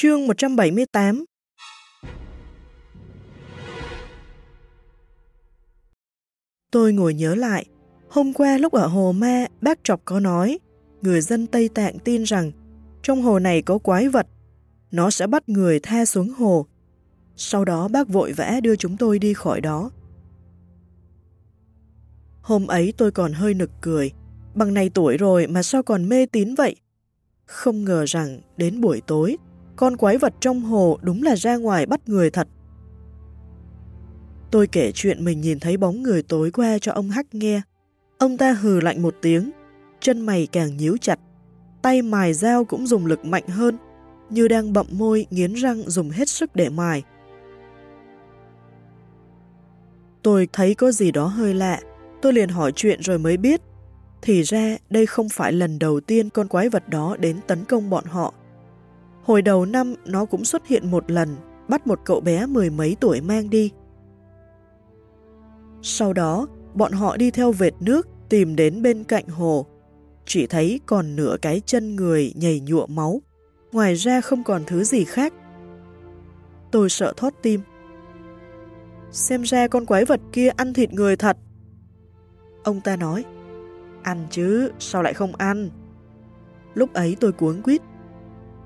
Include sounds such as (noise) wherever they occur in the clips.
Chương 178 Tôi ngồi nhớ lại, hôm qua lúc ở Hồ Ma, bác Trọc có nói, người dân Tây Tạng tin rằng trong hồ này có quái vật, nó sẽ bắt người tha xuống hồ. Sau đó bác vội vã đưa chúng tôi đi khỏi đó. Hôm ấy tôi còn hơi nực cười, bằng này tuổi rồi mà sao còn mê tín vậy? Không ngờ rằng đến buổi tối, con quái vật trong hồ đúng là ra ngoài bắt người thật. Tôi kể chuyện mình nhìn thấy bóng người tối qua cho ông Hắc nghe. Ông ta hừ lạnh một tiếng, chân mày càng nhíu chặt, tay mài dao cũng dùng lực mạnh hơn, như đang bậm môi nghiến răng dùng hết sức để mài. Tôi thấy có gì đó hơi lạ, tôi liền hỏi chuyện rồi mới biết. Thì ra đây không phải lần đầu tiên con quái vật đó đến tấn công bọn họ. Hồi đầu năm nó cũng xuất hiện một lần, bắt một cậu bé mười mấy tuổi mang đi. Sau đó, bọn họ đi theo vệt nước tìm đến bên cạnh hồ. Chỉ thấy còn nửa cái chân người nhảy nhụa máu, ngoài ra không còn thứ gì khác. Tôi sợ thót tim. Xem ra con quái vật kia ăn thịt người thật. Ông ta nói, ăn chứ, sao lại không ăn? Lúc ấy tôi cuống quýt.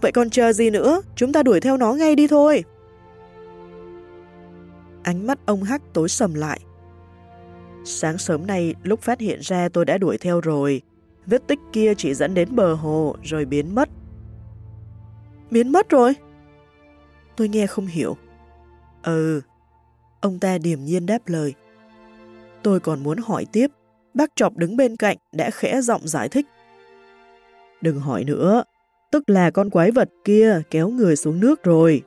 Vậy còn chờ gì nữa, chúng ta đuổi theo nó ngay đi thôi. Ánh mắt ông Hắc tối sầm lại. Sáng sớm nay, lúc phát hiện ra tôi đã đuổi theo rồi. Vết tích kia chỉ dẫn đến bờ hồ rồi biến mất. Biến mất rồi? Tôi nghe không hiểu. Ừ. Ông ta điềm nhiên đáp lời. Tôi còn muốn hỏi tiếp. Bác Chọc đứng bên cạnh đã khẽ giọng giải thích. Đừng hỏi nữa. Tức là con quái vật kia kéo người xuống nước rồi.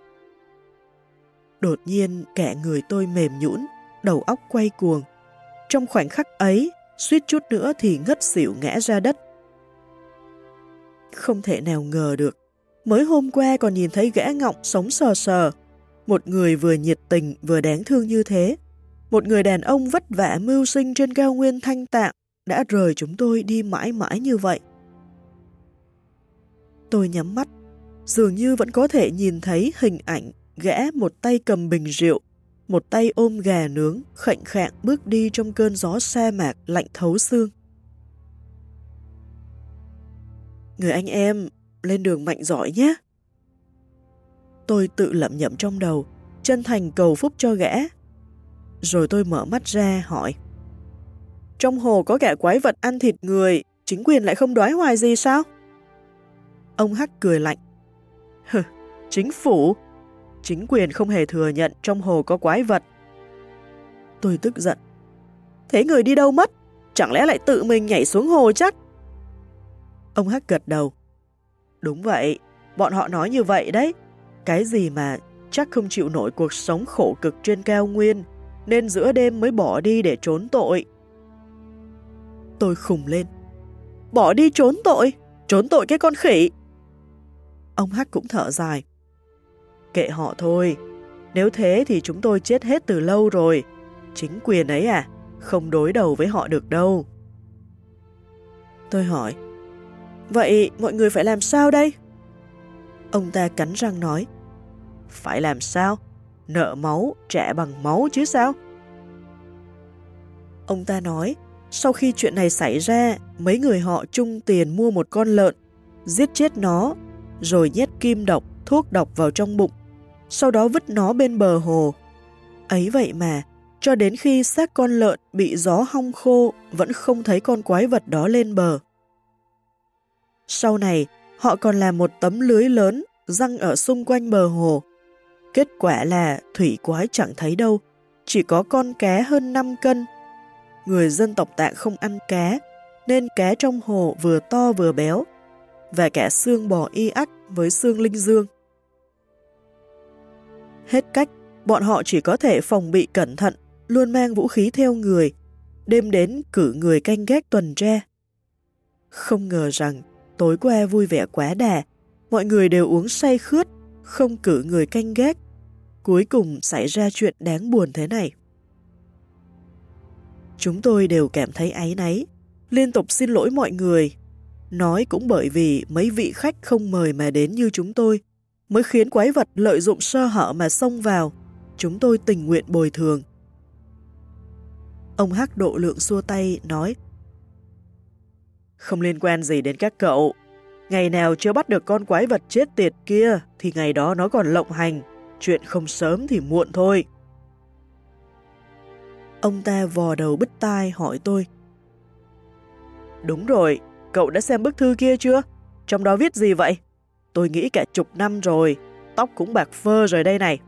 Đột nhiên cả người tôi mềm nhũn, đầu óc quay cuồng. Trong khoảnh khắc ấy, suýt chút nữa thì ngất xỉu ngã ra đất. Không thể nào ngờ được, mới hôm qua còn nhìn thấy gã ngọng sống sờ sờ, một người vừa nhiệt tình vừa đáng thương như thế. Một người đàn ông vất vả mưu sinh trên cao nguyên thanh tạng đã rời chúng tôi đi mãi mãi như vậy. Tôi nhắm mắt, dường như vẫn có thể nhìn thấy hình ảnh gã một tay cầm bình rượu, một tay ôm gà nướng, khệnh khạng bước đi trong cơn gió sa mạc lạnh thấu xương. Người anh em, lên đường mạnh giỏi nhé. Tôi tự lẩm nhẩm trong đầu, chân thành cầu phúc cho gã. Rồi tôi mở mắt ra hỏi. Trong hồ có cả quái vật ăn thịt người, chính quyền lại không đoái hoài gì sao? Ông Hắc cười lạnh. Hừ, chính phủ, chính quyền không hề thừa nhận trong hồ có quái vật. Tôi tức giận. Thế người đi đâu mất? Chẳng lẽ lại tự mình nhảy xuống hồ chắc? Ông Hắc gật đầu. Đúng vậy, bọn họ nói như vậy đấy. Cái gì mà chắc không chịu nổi cuộc sống khổ cực trên cao nguyên, nên giữa đêm mới bỏ đi để trốn tội. Tôi khùng lên. Bỏ đi trốn tội? Trốn tội cái con khỉ? Ông Hắc cũng thở dài. Kệ họ thôi, nếu thế thì chúng tôi chết hết từ lâu rồi. Chính quyền ấy à, không đối đầu với họ được đâu. Tôi hỏi, vậy mọi người phải làm sao đây? Ông ta cắn răng nói, phải làm sao? Nợ máu, trả bằng máu chứ sao? Ông ta nói, sau khi chuyện này xảy ra, mấy người họ chung tiền mua một con lợn, giết chết nó, rồi nhét kim độc, thuốc độc vào trong bụng, sau đó vứt nó bên bờ hồ. Ấy vậy mà, cho đến khi xác con lợn bị gió hong khô vẫn không thấy con quái vật đó lên bờ. Sau này, họ còn làm một tấm lưới lớn răng ở xung quanh bờ hồ. Kết quả là thủy quái chẳng thấy đâu, chỉ có con cá hơn 5 cân. Người dân tộc tạng không ăn cá, nên cá trong hồ vừa to vừa béo, và cả xương bò y ắc với xương linh dương. Hết cách, bọn họ chỉ có thể phòng bị cẩn thận, luôn mang vũ khí theo người, đêm đến cử người canh gác tuần tra. Không ngờ rằng, tối qua vui vẻ quá đà, mọi người đều uống say khướt, không cử người canh gác. Cuối cùng xảy ra chuyện đáng buồn thế này. Chúng tôi đều cảm thấy áy náy, liên tục xin lỗi mọi người. Nói cũng bởi vì mấy vị khách không mời mà đến như chúng tôi, mới khiến quái vật lợi dụng sơ hở mà xông vào. Chúng tôi tình nguyện bồi thường. Ông Hắc độ lượng xua tay, nói Không liên quan gì đến các cậu. Ngày nào chưa bắt được con quái vật chết tiệt kia thì ngày đó nó còn lộng hành. Chuyện không sớm thì muộn thôi. Ông ta vò đầu bứt tai hỏi tôi. Đúng rồi, cậu đã xem bức thư kia chưa? Trong đó viết gì vậy? Tôi nghĩ cả chục năm rồi, tóc cũng bạc phơ rồi đây này.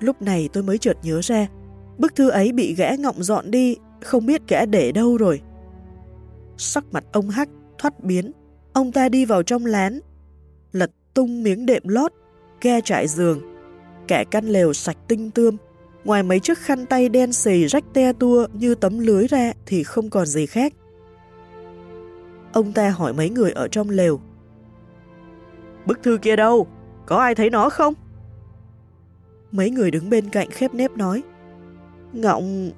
Lúc này tôi mới chợt nhớ ra, bức thư ấy bị gã ngọng dọn đi, không biết gã để đâu rồi. Sắc mặt ông Hắc thoát biến, ông ta đi vào trong lán, lật tung miếng đệm lót, ghe trải giường, cả căn lều sạch tinh tươm, ngoài mấy chiếc khăn tay đen xì rách te tua như tấm lưới ra thì không còn gì khác. Ông ta hỏi mấy người ở trong lều. Bức thư kia đâu? Có ai thấy nó không? Mấy người đứng bên cạnh khép nép nói. Ngọng...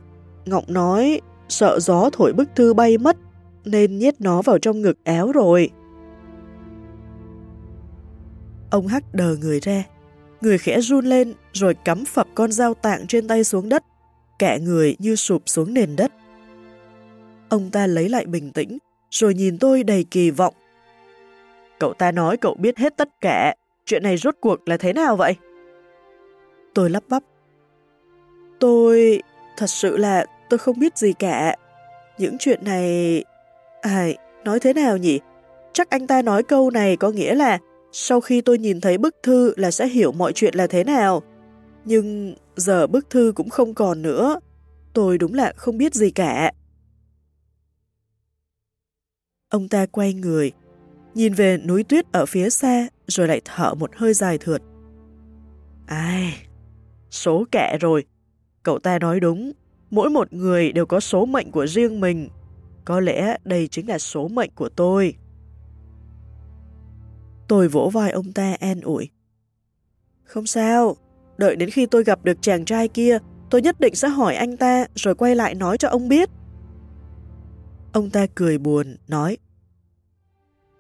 Ngọng nói sợ gió thổi bức thư bay mất nên nhét nó vào trong ngực áo rồi. Ông Hắc đờ người ra, người khẽ run lên rồi cắm phập con dao tạng trên tay xuống đất, cả người như sụp xuống nền đất. Ông ta lấy lại bình tĩnh, rồi nhìn tôi đầy kỳ vọng. Cậu ta nói cậu biết hết tất cả, chuyện này rốt cuộc là thế nào vậy? Tôi lắp bắp. Tôi... thật sự là tôi không biết gì cả. Những chuyện này... À, nói thế nào nhỉ? Chắc anh ta nói câu này có nghĩa là sau khi tôi nhìn thấy bức thư là sẽ hiểu mọi chuyện là thế nào. Nhưng giờ bức thư cũng không còn nữa. Tôi đúng là không biết gì cả. Ông ta quay người, nhìn về núi tuyết ở phía xa rồi lại thở một hơi dài thượt. Ai, số kệ rồi. Cậu ta nói đúng, mỗi một người đều có số mệnh của riêng mình. Có lẽ đây chính là số mệnh của tôi. Tôi vỗ vai ông ta an ủi. Không sao, đợi đến khi tôi gặp được chàng trai kia, tôi nhất định sẽ hỏi anh ta rồi quay lại nói cho ông biết. Ông ta cười buồn, nói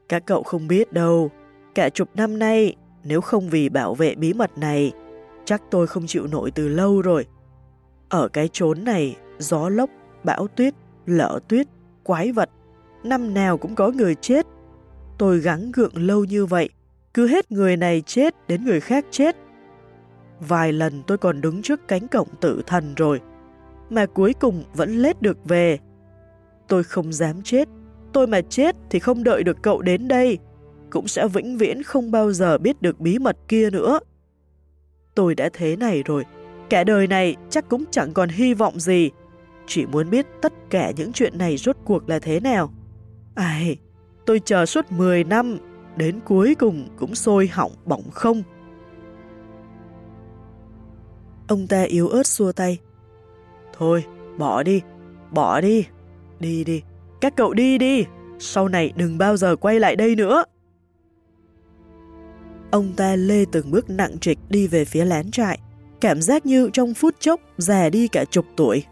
Các cậu không biết đâu, cả chục năm nay, nếu không vì bảo vệ bí mật này, chắc tôi không chịu nổi từ lâu rồi. Ở cái chốn này, gió lốc, bão tuyết, lỡ tuyết, quái vật, năm nào cũng có người chết. Tôi gắng gượng lâu như vậy, cứ hết người này chết đến người khác chết. Vài lần tôi còn đứng trước cánh cổng tử thần rồi, mà cuối cùng vẫn lết được về Tôi không dám chết. Tôi mà chết thì không đợi được cậu đến đây. Cũng sẽ vĩnh viễn không bao giờ biết được bí mật kia nữa. Tôi đã thế này rồi. Cả đời này chắc cũng chẳng còn hy vọng gì. Chỉ muốn biết tất cả những chuyện này rốt cuộc là thế nào. Ai, tôi chờ suốt 10 năm, đến cuối cùng cũng sôi hỏng bỏng không. Ông ta yếu ớt xua tay. Thôi, bỏ đi, bỏ đi. Đi đi, các cậu đi đi, sau này đừng bao giờ quay lại đây nữa. Ông ta lê từng bước nặng trịch đi về phía lán trại, cảm giác như trong phút chốc già đi cả chục tuổi.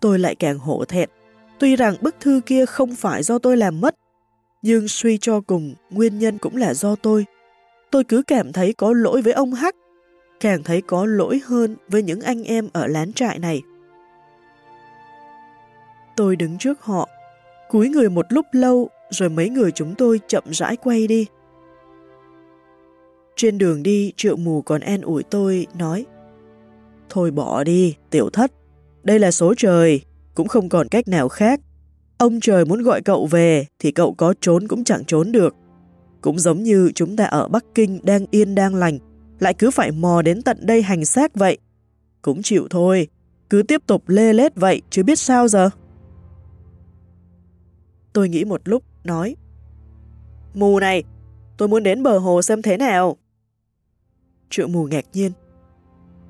Tôi lại càng hổ thẹn, tuy rằng bức thư kia không phải do tôi làm mất, nhưng suy cho cùng nguyên nhân cũng là do tôi. Tôi cứ cảm thấy có lỗi với ông Hắc, càng thấy có lỗi hơn với những anh em ở lán trại này. Tôi đứng trước họ, cúi người một lúc lâu rồi mấy người chúng tôi chậm rãi quay đi. Trên đường đi, triệu mù còn an ủi tôi, nói Thôi bỏ đi, tiểu thất, đây là số trời, cũng không còn cách nào khác. Ông trời muốn gọi cậu về thì cậu có trốn cũng chẳng trốn được. Cũng giống như chúng ta ở Bắc Kinh đang yên đang lành, lại cứ phải mò đến tận đây hành xác vậy. Cũng chịu thôi, cứ tiếp tục lê lết vậy chứ biết sao giờ. Tôi nghĩ một lúc, nói Mù này, tôi muốn đến bờ hồ xem thế nào. Triệu mù ngạc nhiên.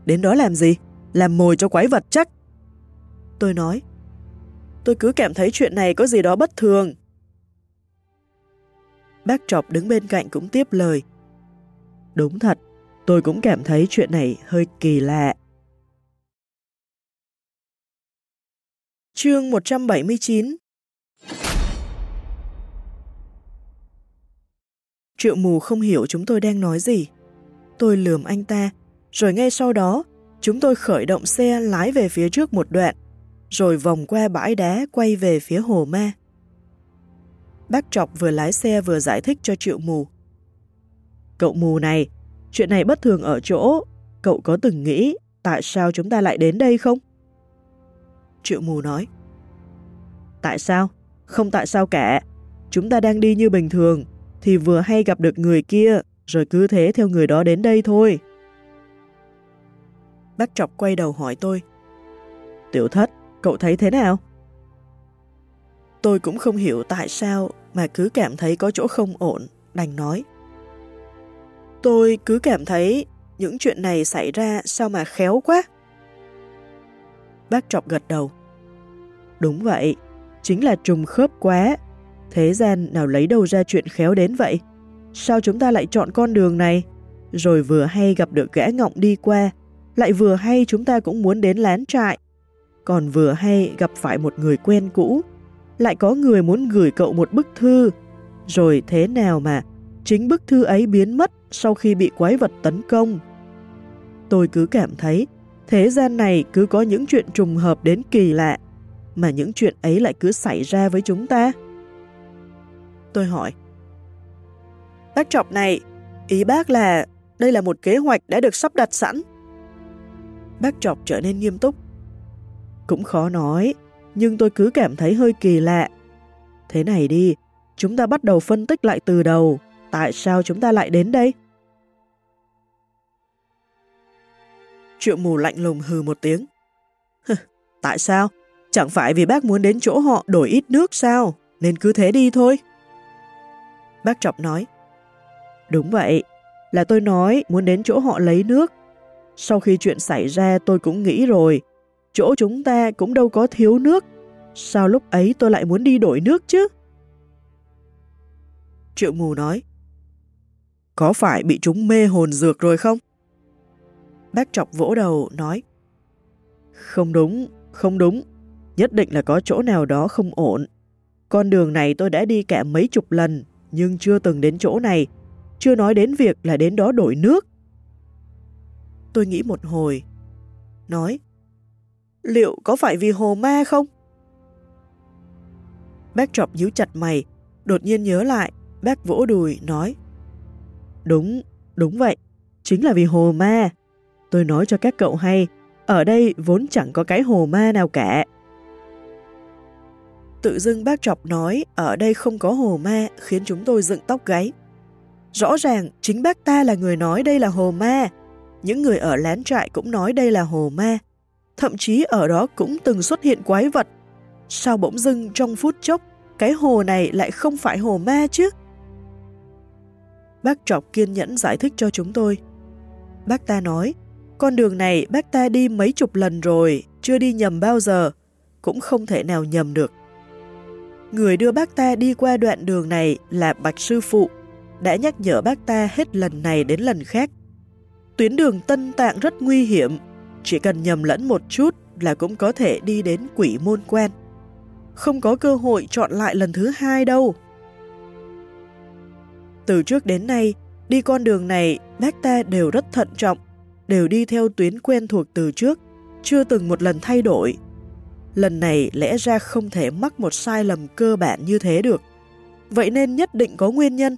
Đến đó làm gì? Làm mồi cho quái vật chắc. Tôi nói, tôi cứ cảm thấy chuyện này có gì đó bất thường. Bác Trọc đứng bên cạnh cũng tiếp lời. Đúng thật, tôi cũng cảm thấy chuyện này hơi kỳ lạ. Chương 179 Triệu mù không hiểu chúng tôi đang nói gì. Tôi lườm anh ta, rồi ngay sau đó, chúng tôi khởi động xe lái về phía trước một đoạn, rồi vòng qua bãi đá quay về phía hồ ma. Bác Trọc vừa lái xe vừa giải thích cho triệu mù. Cậu mù này, chuyện này bất thường ở chỗ, cậu có từng nghĩ tại sao chúng ta lại đến đây không? Triệu mù nói. Tại sao? Không tại sao cả. Chúng ta đang đi như bình thường, thì vừa hay gặp được người kia, rồi cứ thế theo người đó đến đây thôi. Bác Trọc quay đầu hỏi tôi. Tiểu thất, cậu thấy thế nào? Tôi cũng không hiểu tại sao mà cứ cảm thấy có chỗ không ổn, đành nói. Tôi cứ cảm thấy những chuyện này xảy ra sao mà khéo quá. Bác Trọc gật đầu. Đúng vậy, chính là trùng khớp quá. Thế gian nào lấy đâu ra chuyện khéo đến vậy? Sao chúng ta lại chọn con đường này? Rồi vừa hay gặp được gã ngọng đi qua, lại vừa hay chúng ta cũng muốn đến lán trại. Còn vừa hay gặp phải một người quen cũ, lại có người muốn gửi cậu một bức thư. Rồi thế nào mà chính bức thư ấy biến mất sau khi bị quái vật tấn công. Tôi cứ cảm thấy thế gian này cứ có những chuyện trùng hợp đến kỳ lạ, mà những chuyện ấy lại cứ xảy ra với chúng ta. Tôi hỏi, Bác Trọc này, ý bác là đây là một kế hoạch đã được sắp đặt sẵn. Bác Trọc trở nên nghiêm túc. Cũng khó nói, nhưng tôi cứ cảm thấy hơi kỳ lạ. Thế này đi, chúng ta bắt đầu phân tích lại từ đầu, tại sao chúng ta lại đến đây? Triệu mù lạnh lùng hừ một tiếng. (laughs) tại sao? Chẳng phải vì bác muốn đến chỗ họ đổi ít nước sao? Nên cứ thế đi thôi. Bác Trọc nói. Đúng vậy, là tôi nói muốn đến chỗ họ lấy nước. Sau khi chuyện xảy ra tôi cũng nghĩ rồi, chỗ chúng ta cũng đâu có thiếu nước. Sao lúc ấy tôi lại muốn đi đổi nước chứ? Triệu mù nói, có phải bị chúng mê hồn dược rồi không? Bác trọc vỗ đầu nói, không đúng, không đúng, nhất định là có chỗ nào đó không ổn. Con đường này tôi đã đi cả mấy chục lần, nhưng chưa từng đến chỗ này, chưa nói đến việc là đến đó đổi nước. Tôi nghĩ một hồi, nói, liệu có phải vì hồ ma không? Bác trọc nhíu chặt mày, đột nhiên nhớ lại, bác vỗ đùi, nói, Đúng, đúng vậy, chính là vì hồ ma. Tôi nói cho các cậu hay, ở đây vốn chẳng có cái hồ ma nào cả. Tự dưng bác trọc nói ở đây không có hồ ma khiến chúng tôi dựng tóc gáy. Rõ ràng chính bác ta là người nói đây là hồ ma. Những người ở lán trại cũng nói đây là hồ ma. Thậm chí ở đó cũng từng xuất hiện quái vật. Sao bỗng dưng trong phút chốc cái hồ này lại không phải hồ ma chứ? Bác Trọc kiên nhẫn giải thích cho chúng tôi. Bác ta nói, con đường này bác ta đi mấy chục lần rồi, chưa đi nhầm bao giờ, cũng không thể nào nhầm được. Người đưa bác ta đi qua đoạn đường này là Bạch Sư Phụ, đã nhắc nhở bác ta hết lần này đến lần khác. Tuyến đường Tân Tạng rất nguy hiểm, chỉ cần nhầm lẫn một chút là cũng có thể đi đến quỷ môn quan. Không có cơ hội chọn lại lần thứ hai đâu. Từ trước đến nay, đi con đường này bác ta đều rất thận trọng, đều đi theo tuyến quen thuộc từ trước, chưa từng một lần thay đổi. Lần này lẽ ra không thể mắc một sai lầm cơ bản như thế được. Vậy nên nhất định có nguyên nhân.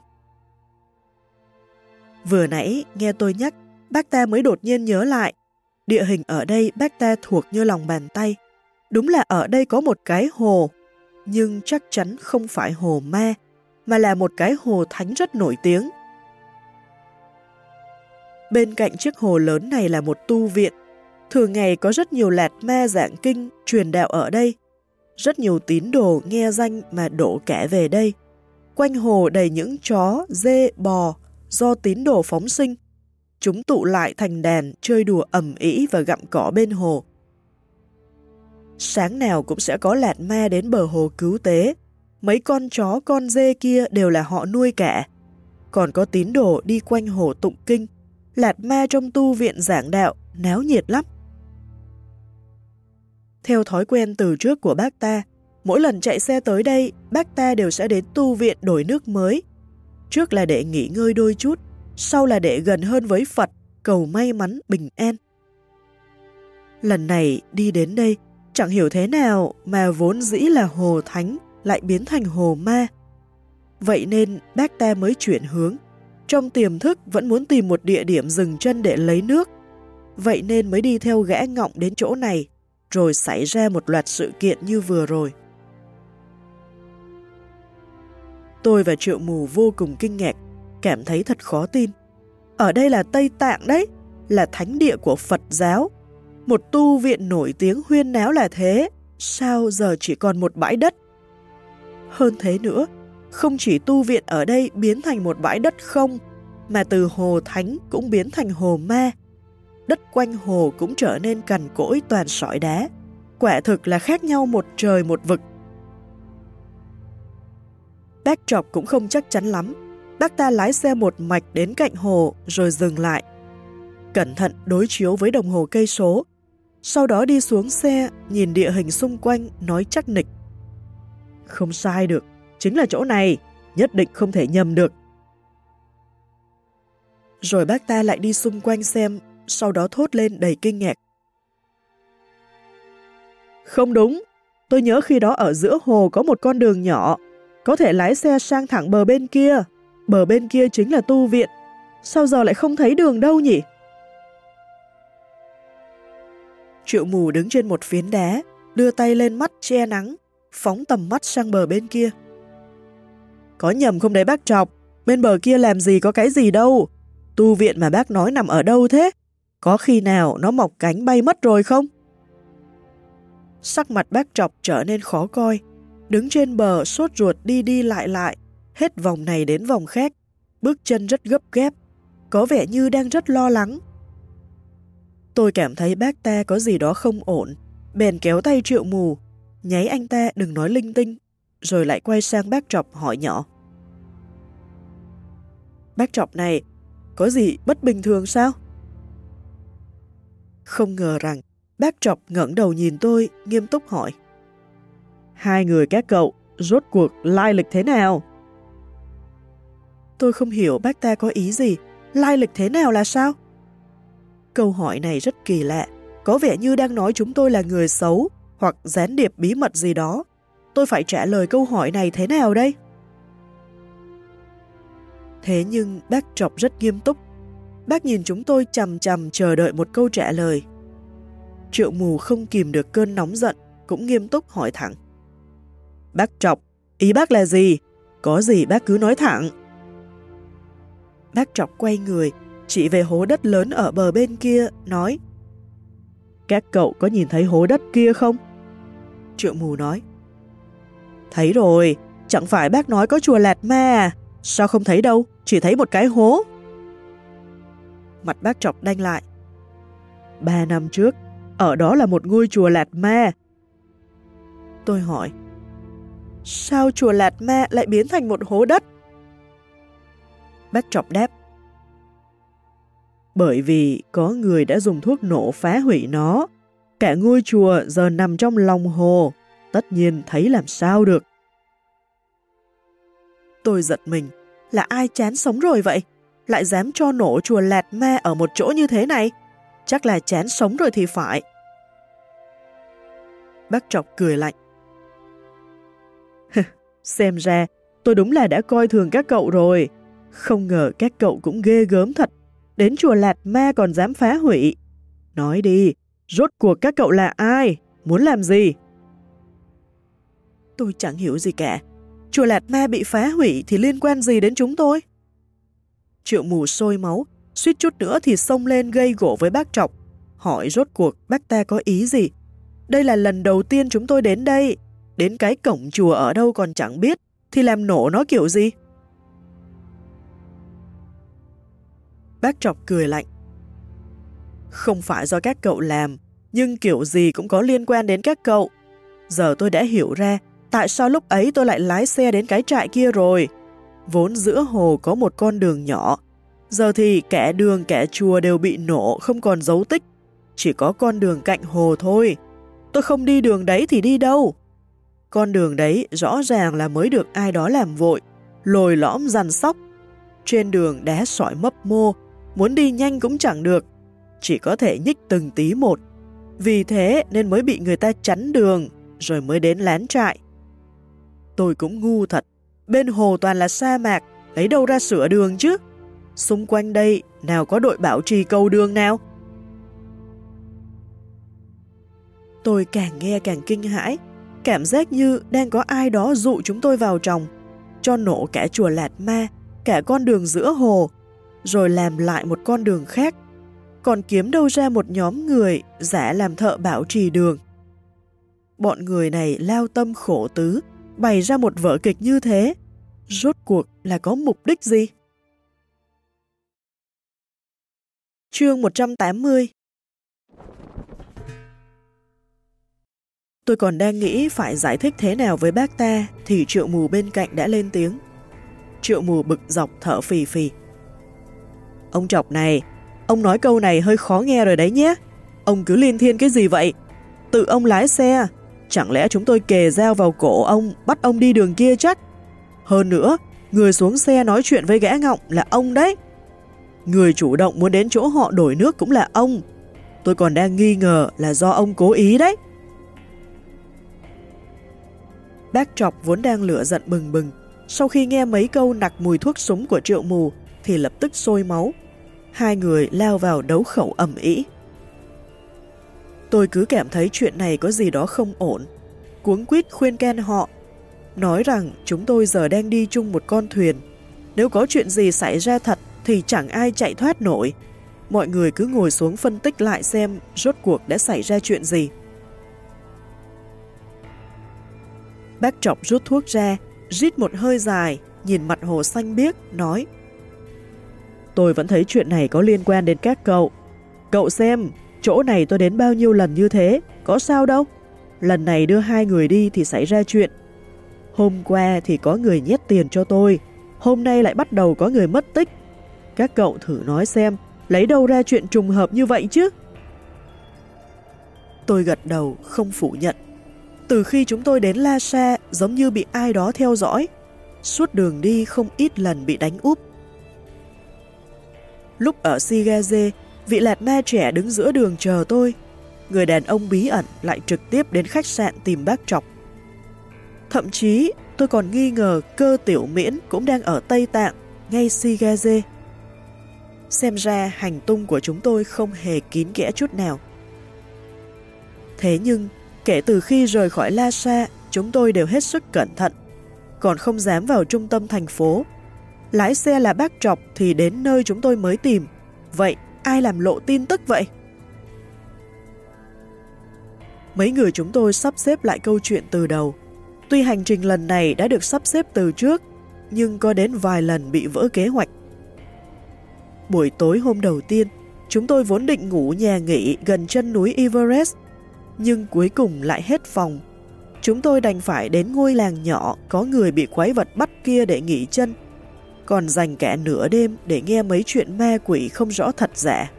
Vừa nãy nghe tôi nhắc, bác ta mới đột nhiên nhớ lại. Địa hình ở đây bác ta thuộc như lòng bàn tay. Đúng là ở đây có một cái hồ, nhưng chắc chắn không phải hồ ma, mà là một cái hồ thánh rất nổi tiếng. Bên cạnh chiếc hồ lớn này là một tu viện. Thường ngày có rất nhiều lạt ma giảng kinh truyền đạo ở đây. Rất nhiều tín đồ nghe danh mà đổ kẻ về đây. Quanh hồ đầy những chó, dê, bò do tín đồ phóng sinh. Chúng tụ lại thành đàn chơi đùa ẩm ĩ và gặm cỏ bên hồ. Sáng nào cũng sẽ có lạt ma đến bờ hồ cứu tế, mấy con chó con dê kia đều là họ nuôi cả. Còn có tín đồ đi quanh hồ tụng kinh, lạt ma trong tu viện giảng đạo, náo nhiệt lắm. Theo thói quen từ trước của bác ta, mỗi lần chạy xe tới đây, bác ta đều sẽ đến tu viện đổi nước mới. Trước là để nghỉ ngơi đôi chút, sau là để gần hơn với Phật, cầu may mắn, bình an. Lần này đi đến đây, chẳng hiểu thế nào mà vốn dĩ là hồ thánh lại biến thành hồ ma. Vậy nên bác ta mới chuyển hướng. Trong tiềm thức vẫn muốn tìm một địa điểm dừng chân để lấy nước. Vậy nên mới đi theo gã ngọng đến chỗ này, rồi xảy ra một loạt sự kiện như vừa rồi. Tôi và triệu mù vô cùng kinh ngạc, cảm thấy thật khó tin. Ở đây là Tây Tạng đấy, là thánh địa của Phật giáo. Một tu viện nổi tiếng huyên náo là thế, sao giờ chỉ còn một bãi đất? Hơn thế nữa, không chỉ tu viện ở đây biến thành một bãi đất không, mà từ hồ thánh cũng biến thành hồ ma. Đất quanh hồ cũng trở nên cằn cỗi toàn sỏi đá. Quả thực là khác nhau một trời một vực. Bác trọc cũng không chắc chắn lắm. Bác ta lái xe một mạch đến cạnh hồ rồi dừng lại. Cẩn thận đối chiếu với đồng hồ cây số. Sau đó đi xuống xe, nhìn địa hình xung quanh, nói chắc nịch. Không sai được, chính là chỗ này, nhất định không thể nhầm được. Rồi bác ta lại đi xung quanh xem, sau đó thốt lên đầy kinh ngạc. Không đúng, tôi nhớ khi đó ở giữa hồ có một con đường nhỏ, có thể lái xe sang thẳng bờ bên kia. Bờ bên kia chính là tu viện. Sao giờ lại không thấy đường đâu nhỉ? Triệu mù đứng trên một phiến đá, đưa tay lên mắt che nắng, phóng tầm mắt sang bờ bên kia. Có nhầm không đấy bác trọc, bên bờ kia làm gì có cái gì đâu. Tu viện mà bác nói nằm ở đâu thế? Có khi nào nó mọc cánh bay mất rồi không? Sắc mặt bác trọc trở nên khó coi, đứng trên bờ sốt ruột đi đi lại lại, hết vòng này đến vòng khác, bước chân rất gấp gáp, có vẻ như đang rất lo lắng. Tôi cảm thấy bác ta có gì đó không ổn, bèn kéo tay triệu mù, nháy anh ta đừng nói linh tinh, rồi lại quay sang bác trọc hỏi nhỏ. Bác trọc này, có gì bất bình thường sao? Không ngờ rằng, bác trọc ngẩng đầu nhìn tôi, nghiêm túc hỏi. Hai người các cậu, rốt cuộc lai lịch thế nào? Tôi không hiểu bác ta có ý gì, lai lịch thế nào là sao? Câu hỏi này rất kỳ lạ, có vẻ như đang nói chúng tôi là người xấu hoặc gián điệp bí mật gì đó. Tôi phải trả lời câu hỏi này thế nào đây? Thế nhưng bác trọc rất nghiêm túc. Bác nhìn chúng tôi chầm chầm chờ đợi một câu trả lời. Triệu mù không kìm được cơn nóng giận, cũng nghiêm túc hỏi thẳng. Bác trọc, ý bác là gì? Có gì bác cứ nói thẳng. Bác trọc quay người, chỉ về hố đất lớn ở bờ bên kia, nói Các cậu có nhìn thấy hố đất kia không? Triệu mù nói Thấy rồi, chẳng phải bác nói có chùa Lạt Ma à? Sao không thấy đâu, chỉ thấy một cái hố. Mặt bác trọc đanh lại. Ba năm trước, ở đó là một ngôi chùa Lạt Ma. Tôi hỏi, sao chùa Lạt Ma lại biến thành một hố đất? Bác trọc đáp, bởi vì có người đã dùng thuốc nổ phá hủy nó. Cả ngôi chùa giờ nằm trong lòng hồ, tất nhiên thấy làm sao được. Tôi giật mình, là ai chán sống rồi vậy? Lại dám cho nổ chùa Lạt Ma ở một chỗ như thế này? Chắc là chán sống rồi thì phải. Bác Trọc cười lạnh. (laughs) Xem ra, tôi đúng là đã coi thường các cậu rồi. Không ngờ các cậu cũng ghê gớm thật. Đến chùa Lạt Ma còn dám phá hủy. Nói đi, rốt cuộc các cậu là ai? Muốn làm gì? Tôi chẳng hiểu gì cả. Chùa Lạt Ma bị phá hủy thì liên quan gì đến chúng tôi? Triệu mù sôi máu, suýt chút nữa thì xông lên gây gỗ với bác trọng Hỏi rốt cuộc bác ta có ý gì? Đây là lần đầu tiên chúng tôi đến đây. Đến cái cổng chùa ở đâu còn chẳng biết, thì làm nổ nó kiểu gì? Bác Trọc cười lạnh. Không phải do các cậu làm, nhưng kiểu gì cũng có liên quan đến các cậu. Giờ tôi đã hiểu ra tại sao lúc ấy tôi lại lái xe đến cái trại kia rồi. Vốn giữa hồ có một con đường nhỏ, giờ thì kẻ đường kẻ chùa đều bị nổ không còn dấu tích, chỉ có con đường cạnh hồ thôi. Tôi không đi đường đấy thì đi đâu? Con đường đấy rõ ràng là mới được ai đó làm vội, lồi lõm rằn sóc, Trên đường đá sỏi mấp mô, muốn đi nhanh cũng chẳng được, chỉ có thể nhích từng tí một. Vì thế nên mới bị người ta chắn đường, rồi mới đến lán trại. Tôi cũng ngu thật, bên hồ toàn là sa mạc, lấy đâu ra sửa đường chứ? Xung quanh đây nào có đội bảo trì cầu đường nào? Tôi càng nghe càng kinh hãi, cảm giác như đang có ai đó dụ chúng tôi vào trong, cho nổ cả chùa Lạt Ma, cả con đường giữa hồ, rồi làm lại một con đường khác, còn kiếm đâu ra một nhóm người giả làm thợ bảo trì đường. Bọn người này lao tâm khổ tứ, bày ra một vở kịch như thế, rốt cuộc là có mục đích gì? Chương 180 Tôi còn đang nghĩ phải giải thích thế nào với bác ta thì triệu mù bên cạnh đã lên tiếng. Triệu mù bực dọc thở phì phì. Ông chọc này, ông nói câu này hơi khó nghe rồi đấy nhé. Ông cứ liên thiên cái gì vậy? Tự ông lái xe, chẳng lẽ chúng tôi kề dao vào cổ ông, bắt ông đi đường kia chắc? Hơn nữa, người xuống xe nói chuyện với gã ngọng là ông đấy. Người chủ động muốn đến chỗ họ đổi nước cũng là ông. Tôi còn đang nghi ngờ là do ông cố ý đấy. Bác Trọc vốn đang lửa giận bừng bừng, sau khi nghe mấy câu nặc mùi thuốc súng của triệu mù thì lập tức sôi máu. Hai người lao vào đấu khẩu ẩm ý. Tôi cứ cảm thấy chuyện này có gì đó không ổn. Cuống quýt khuyên can họ, nói rằng chúng tôi giờ đang đi chung một con thuyền. Nếu có chuyện gì xảy ra thật thì chẳng ai chạy thoát nổi. Mọi người cứ ngồi xuống phân tích lại xem rốt cuộc đã xảy ra chuyện gì. Bác trọc rút thuốc ra, rít một hơi dài, nhìn mặt hồ xanh biếc, nói Tôi vẫn thấy chuyện này có liên quan đến các cậu. Cậu xem, chỗ này tôi đến bao nhiêu lần như thế, có sao đâu. Lần này đưa hai người đi thì xảy ra chuyện. Hôm qua thì có người nhét tiền cho tôi, hôm nay lại bắt đầu có người mất tích. Các cậu thử nói xem, lấy đâu ra chuyện trùng hợp như vậy chứ? Tôi gật đầu, không phủ nhận. Từ khi chúng tôi đến La Sa giống như bị ai đó theo dõi, suốt đường đi không ít lần bị đánh úp. Lúc ở Sigaze, vị lạt ma trẻ đứng giữa đường chờ tôi. Người đàn ông bí ẩn lại trực tiếp đến khách sạn tìm bác trọc. Thậm chí, tôi còn nghi ngờ cơ tiểu miễn cũng đang ở Tây Tạng, ngay Sigaze. Xem ra hành tung của chúng tôi không hề kín kẽ chút nào. Thế nhưng, Kể từ khi rời khỏi La Sa, chúng tôi đều hết sức cẩn thận, còn không dám vào trung tâm thành phố. Lái xe là bác trọc thì đến nơi chúng tôi mới tìm. Vậy ai làm lộ tin tức vậy? Mấy người chúng tôi sắp xếp lại câu chuyện từ đầu. Tuy hành trình lần này đã được sắp xếp từ trước, nhưng có đến vài lần bị vỡ kế hoạch. Buổi tối hôm đầu tiên, chúng tôi vốn định ngủ nhà nghỉ gần chân núi Everest nhưng cuối cùng lại hết phòng. Chúng tôi đành phải đến ngôi làng nhỏ có người bị quái vật bắt kia để nghỉ chân, còn dành cả nửa đêm để nghe mấy chuyện ma quỷ không rõ thật giả.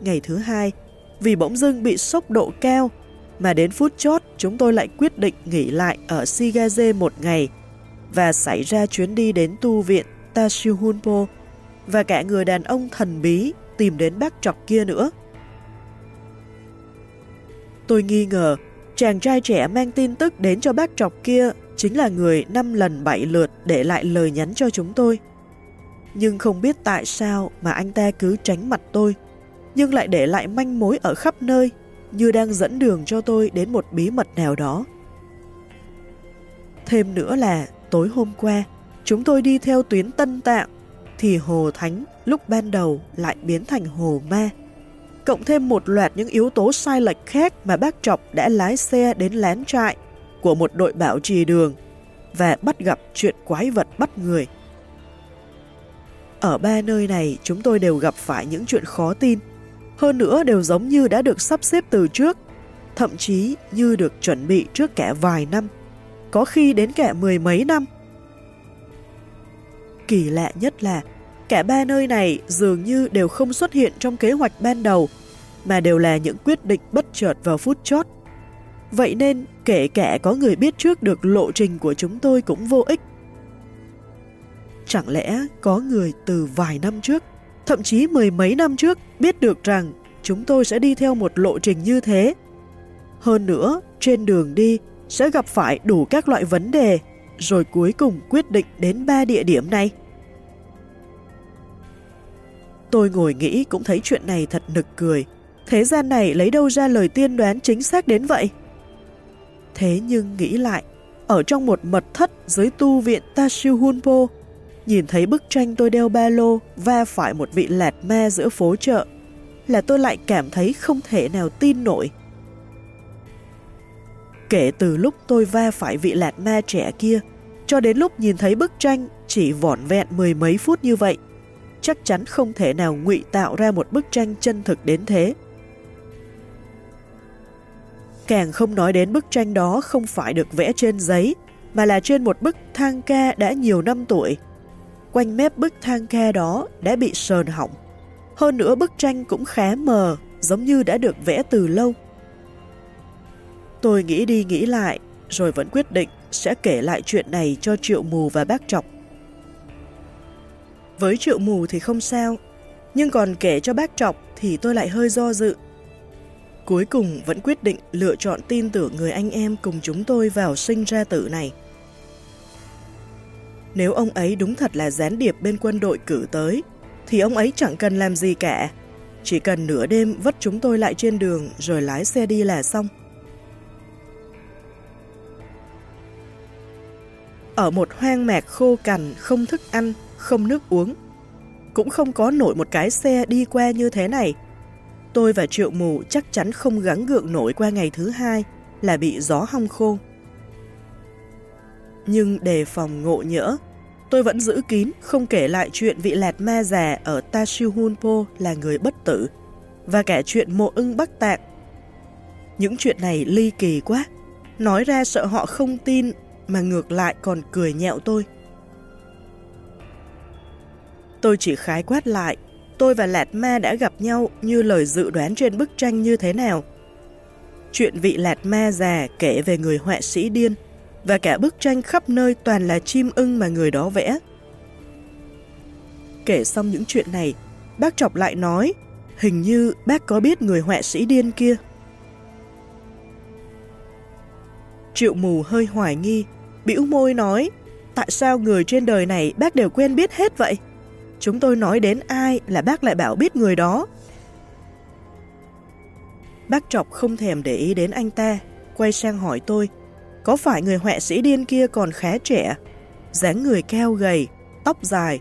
Ngày thứ hai, vì bỗng dưng bị sốc độ cao, mà đến phút chót chúng tôi lại quyết định nghỉ lại ở Shigaze một ngày và xảy ra chuyến đi đến tu viện Tashihunpo và cả người đàn ông thần bí tìm đến bác trọc kia nữa. Tôi nghi ngờ, chàng trai trẻ mang tin tức đến cho bác trọc kia chính là người năm lần bảy lượt để lại lời nhắn cho chúng tôi. Nhưng không biết tại sao mà anh ta cứ tránh mặt tôi, nhưng lại để lại manh mối ở khắp nơi, như đang dẫn đường cho tôi đến một bí mật nào đó. Thêm nữa là tối hôm qua, chúng tôi đi theo tuyến Tân Tạng, thì Hồ Thánh lúc ban đầu lại biến thành Hồ Ma cộng thêm một loạt những yếu tố sai lệch khác mà bác Trọc đã lái xe đến lén trại của một đội bảo trì đường và bắt gặp chuyện quái vật bắt người. Ở ba nơi này chúng tôi đều gặp phải những chuyện khó tin, hơn nữa đều giống như đã được sắp xếp từ trước, thậm chí như được chuẩn bị trước cả vài năm, có khi đến cả mười mấy năm. Kỳ lạ nhất là Cả ba nơi này dường như đều không xuất hiện trong kế hoạch ban đầu, mà đều là những quyết định bất chợt vào phút chót. Vậy nên, kể cả có người biết trước được lộ trình của chúng tôi cũng vô ích. Chẳng lẽ có người từ vài năm trước, thậm chí mười mấy năm trước biết được rằng chúng tôi sẽ đi theo một lộ trình như thế. Hơn nữa, trên đường đi sẽ gặp phải đủ các loại vấn đề, rồi cuối cùng quyết định đến ba địa điểm này. Tôi ngồi nghĩ cũng thấy chuyện này thật nực cười. Thế gian này lấy đâu ra lời tiên đoán chính xác đến vậy? Thế nhưng nghĩ lại, ở trong một mật thất dưới tu viện Tashihunpo, nhìn thấy bức tranh tôi đeo ba lô va phải một vị lạt ma giữa phố chợ, là tôi lại cảm thấy không thể nào tin nổi. Kể từ lúc tôi va phải vị lạt ma trẻ kia, cho đến lúc nhìn thấy bức tranh chỉ vỏn vẹn mười mấy phút như vậy, chắc chắn không thể nào ngụy tạo ra một bức tranh chân thực đến thế. Càng không nói đến bức tranh đó không phải được vẽ trên giấy, mà là trên một bức thang ca đã nhiều năm tuổi. Quanh mép bức thang ca đó đã bị sờn hỏng. Hơn nữa bức tranh cũng khá mờ, giống như đã được vẽ từ lâu. Tôi nghĩ đi nghĩ lại, rồi vẫn quyết định sẽ kể lại chuyện này cho Triệu Mù và bác Trọc. Với Triệu Mù thì không sao, nhưng còn kể cho bác Trọc thì tôi lại hơi do dự. Cuối cùng vẫn quyết định lựa chọn tin tưởng người anh em cùng chúng tôi vào sinh ra tử này. Nếu ông ấy đúng thật là gián điệp bên quân đội cử tới, thì ông ấy chẳng cần làm gì cả. Chỉ cần nửa đêm vất chúng tôi lại trên đường rồi lái xe đi là xong. Ở một hoang mạc khô cằn, không thức ăn, không nước uống, cũng không có nổi một cái xe đi qua như thế này, tôi và triệu mù chắc chắn không gắng gượng nổi qua ngày thứ hai là bị gió hong khô. Nhưng đề phòng ngộ nhỡ, tôi vẫn giữ kín không kể lại chuyện vị lạt ma già ở Tashihunpo là người bất tử và cả chuyện mộ ưng bắc tạng. Những chuyện này ly kỳ quá, nói ra sợ họ không tin mà ngược lại còn cười nhẹo tôi. Tôi chỉ khái quát lại tôi và Lạt Ma đã gặp nhau như lời dự đoán trên bức tranh như thế nào. Chuyện vị Lạt Ma già kể về người họa sĩ điên và cả bức tranh khắp nơi toàn là chim ưng mà người đó vẽ. Kể xong những chuyện này, bác chọc lại nói, hình như bác có biết người họa sĩ điên kia. Triệu mù hơi hoài nghi, bĩu môi nói, tại sao người trên đời này bác đều quen biết hết vậy? Chúng tôi nói đến ai là bác lại bảo biết người đó. Bác Trọc không thèm để ý đến anh ta, quay sang hỏi tôi, có phải người họa sĩ điên kia còn khá trẻ, dáng người keo gầy, tóc dài,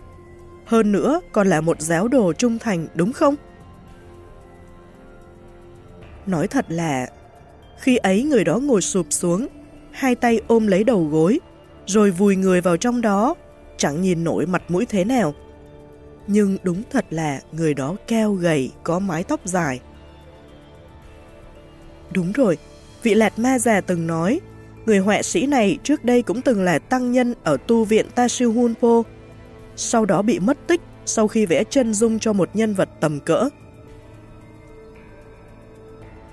hơn nữa còn là một giáo đồ trung thành đúng không? Nói thật là, khi ấy người đó ngồi sụp xuống, hai tay ôm lấy đầu gối, rồi vùi người vào trong đó, chẳng nhìn nổi mặt mũi thế nào nhưng đúng thật là người đó keo gầy, có mái tóc dài. Đúng rồi, vị Lạt Ma già từng nói, người họa sĩ này trước đây cũng từng là tăng nhân ở tu viện Tashihunpo, sau đó bị mất tích sau khi vẽ chân dung cho một nhân vật tầm cỡ.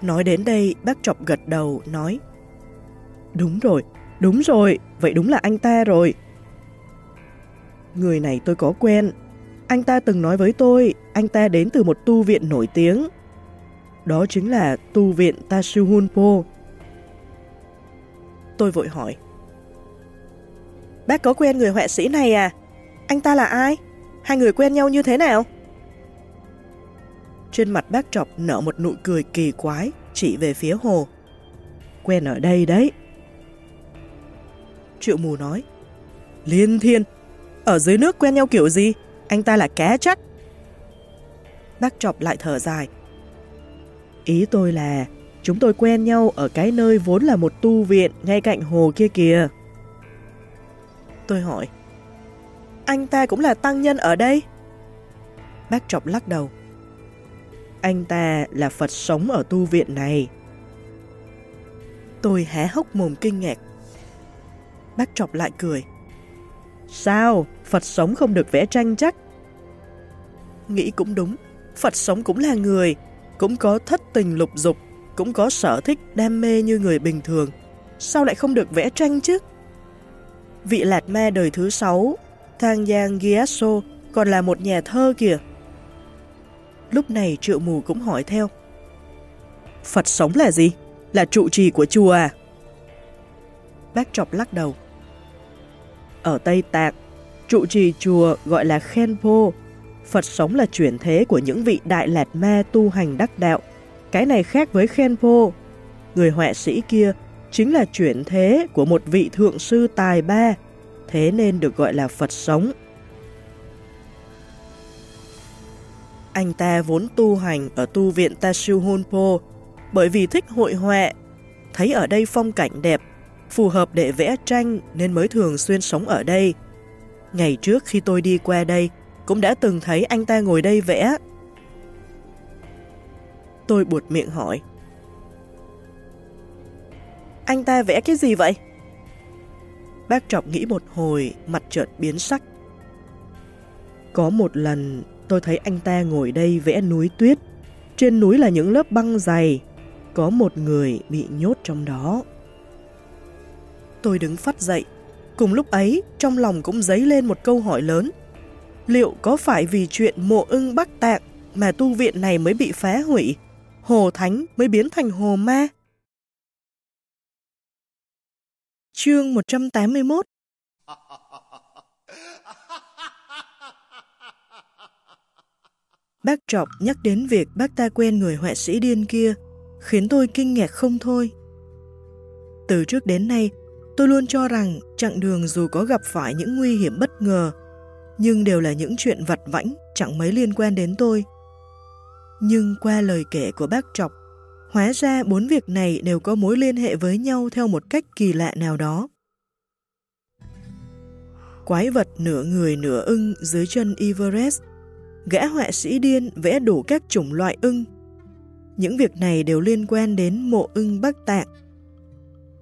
Nói đến đây, bác chọc gật đầu, nói Đúng rồi, đúng rồi, vậy đúng là anh ta rồi. Người này tôi có quen, anh ta từng nói với tôi, anh ta đến từ một tu viện nổi tiếng. Đó chính là tu viện Tashuhunpo. Tôi vội hỏi. Bác có quen người họa sĩ này à? Anh ta là ai? Hai người quen nhau như thế nào? Trên mặt bác trọc nở một nụ cười kỳ quái, chỉ về phía hồ. Quen ở đây đấy. Triệu mù nói. Liên thiên, ở dưới nước quen nhau kiểu gì? Anh ta là kẻ chắc. Bác chọc lại thở dài. Ý tôi là, chúng tôi quen nhau ở cái nơi vốn là một tu viện ngay cạnh hồ kia kìa. Tôi hỏi, anh ta cũng là tăng nhân ở đây? Bác chọc lắc đầu. Anh ta là Phật sống ở tu viện này. Tôi há hốc mồm kinh ngạc. Bác chọc lại cười. Sao? Phật sống không được vẽ tranh chắc? Nghĩ cũng đúng, Phật sống cũng là người, cũng có thất tình lục dục, cũng có sở thích đam mê như người bình thường. Sao lại không được vẽ tranh chứ? Vị Lạt Ma đời thứ sáu, Thang Giang Giasso, còn là một nhà thơ kìa. Lúc này triệu mù cũng hỏi theo. Phật sống là gì? Là trụ trì của chùa à? Bác Trọc lắc đầu. Ở Tây Tạng, trụ trì chùa gọi là Khenpo. Phật sống là chuyển thế của những vị đại lạt ma tu hành đắc đạo. Cái này khác với Khenpo. Người họa sĩ kia chính là chuyển thế của một vị thượng sư tài ba, thế nên được gọi là Phật sống. Anh ta vốn tu hành ở tu viện Tashu Honpo bởi vì thích hội họa, thấy ở đây phong cảnh đẹp, phù hợp để vẽ tranh nên mới thường xuyên sống ở đây. Ngày trước khi tôi đi qua đây, cũng đã từng thấy anh ta ngồi đây vẽ. Tôi buột miệng hỏi. Anh ta vẽ cái gì vậy? Bác Trọng nghĩ một hồi, mặt chợt biến sắc. Có một lần tôi thấy anh ta ngồi đây vẽ núi tuyết. Trên núi là những lớp băng dày, có một người bị nhốt trong đó. Tôi đứng phát dậy, cùng lúc ấy trong lòng cũng dấy lên một câu hỏi lớn. Liệu có phải vì chuyện mộ ưng Bắc Tạng mà tu viện này mới bị phá hủy, hồ thánh mới biến thành hồ ma? Chương 181 Bác trọc nhắc đến việc bác ta quen người họa sĩ điên kia, khiến tôi kinh ngạc không thôi. Từ trước đến nay, tôi luôn cho rằng chặng đường dù có gặp phải những nguy hiểm bất ngờ, nhưng đều là những chuyện vặt vãnh chẳng mấy liên quan đến tôi. Nhưng qua lời kể của bác Trọc, hóa ra bốn việc này đều có mối liên hệ với nhau theo một cách kỳ lạ nào đó. Quái vật nửa người nửa ưng dưới chân Everest gã họa sĩ điên vẽ đủ các chủng loại ưng. Những việc này đều liên quan đến mộ ưng Bắc Tạng.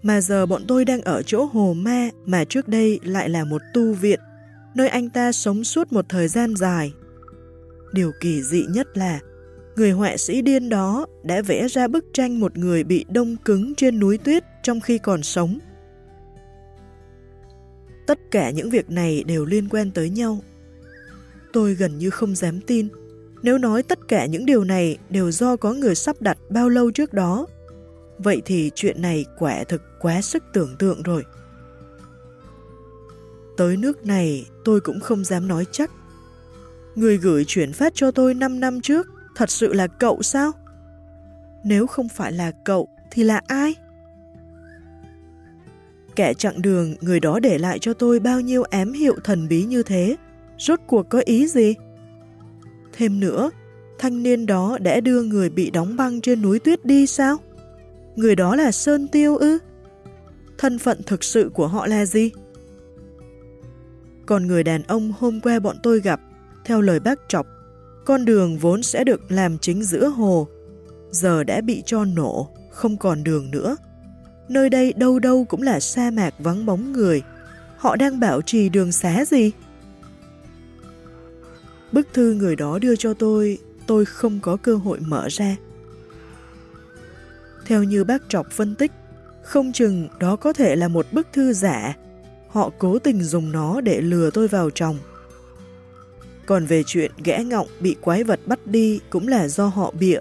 Mà giờ bọn tôi đang ở chỗ Hồ Ma mà trước đây lại là một tu viện, nơi anh ta sống suốt một thời gian dài. Điều kỳ dị nhất là người họa sĩ điên đó đã vẽ ra bức tranh một người bị đông cứng trên núi tuyết trong khi còn sống. Tất cả những việc này đều liên quan tới nhau Tôi gần như không dám tin. Nếu nói tất cả những điều này đều do có người sắp đặt bao lâu trước đó, vậy thì chuyện này quả thực quá sức tưởng tượng rồi. Tới nước này tôi cũng không dám nói chắc. Người gửi chuyển phát cho tôi 5 năm trước thật sự là cậu sao? Nếu không phải là cậu thì là ai? Kẻ chặng đường người đó để lại cho tôi bao nhiêu ám hiệu thần bí như thế Rốt cuộc có ý gì? Thêm nữa, thanh niên đó đã đưa người bị đóng băng trên núi tuyết đi sao? Người đó là Sơn Tiêu ư? Thân phận thực sự của họ là gì? Còn người đàn ông hôm qua bọn tôi gặp, theo lời bác chọc, con đường vốn sẽ được làm chính giữa hồ, giờ đã bị cho nổ, không còn đường nữa. Nơi đây đâu đâu cũng là sa mạc vắng bóng người. Họ đang bảo trì đường xá gì? Bức thư người đó đưa cho tôi, tôi không có cơ hội mở ra. Theo như bác Trọc phân tích, không chừng đó có thể là một bức thư giả. Họ cố tình dùng nó để lừa tôi vào chồng. Còn về chuyện ghẽ ngọng bị quái vật bắt đi cũng là do họ bịa.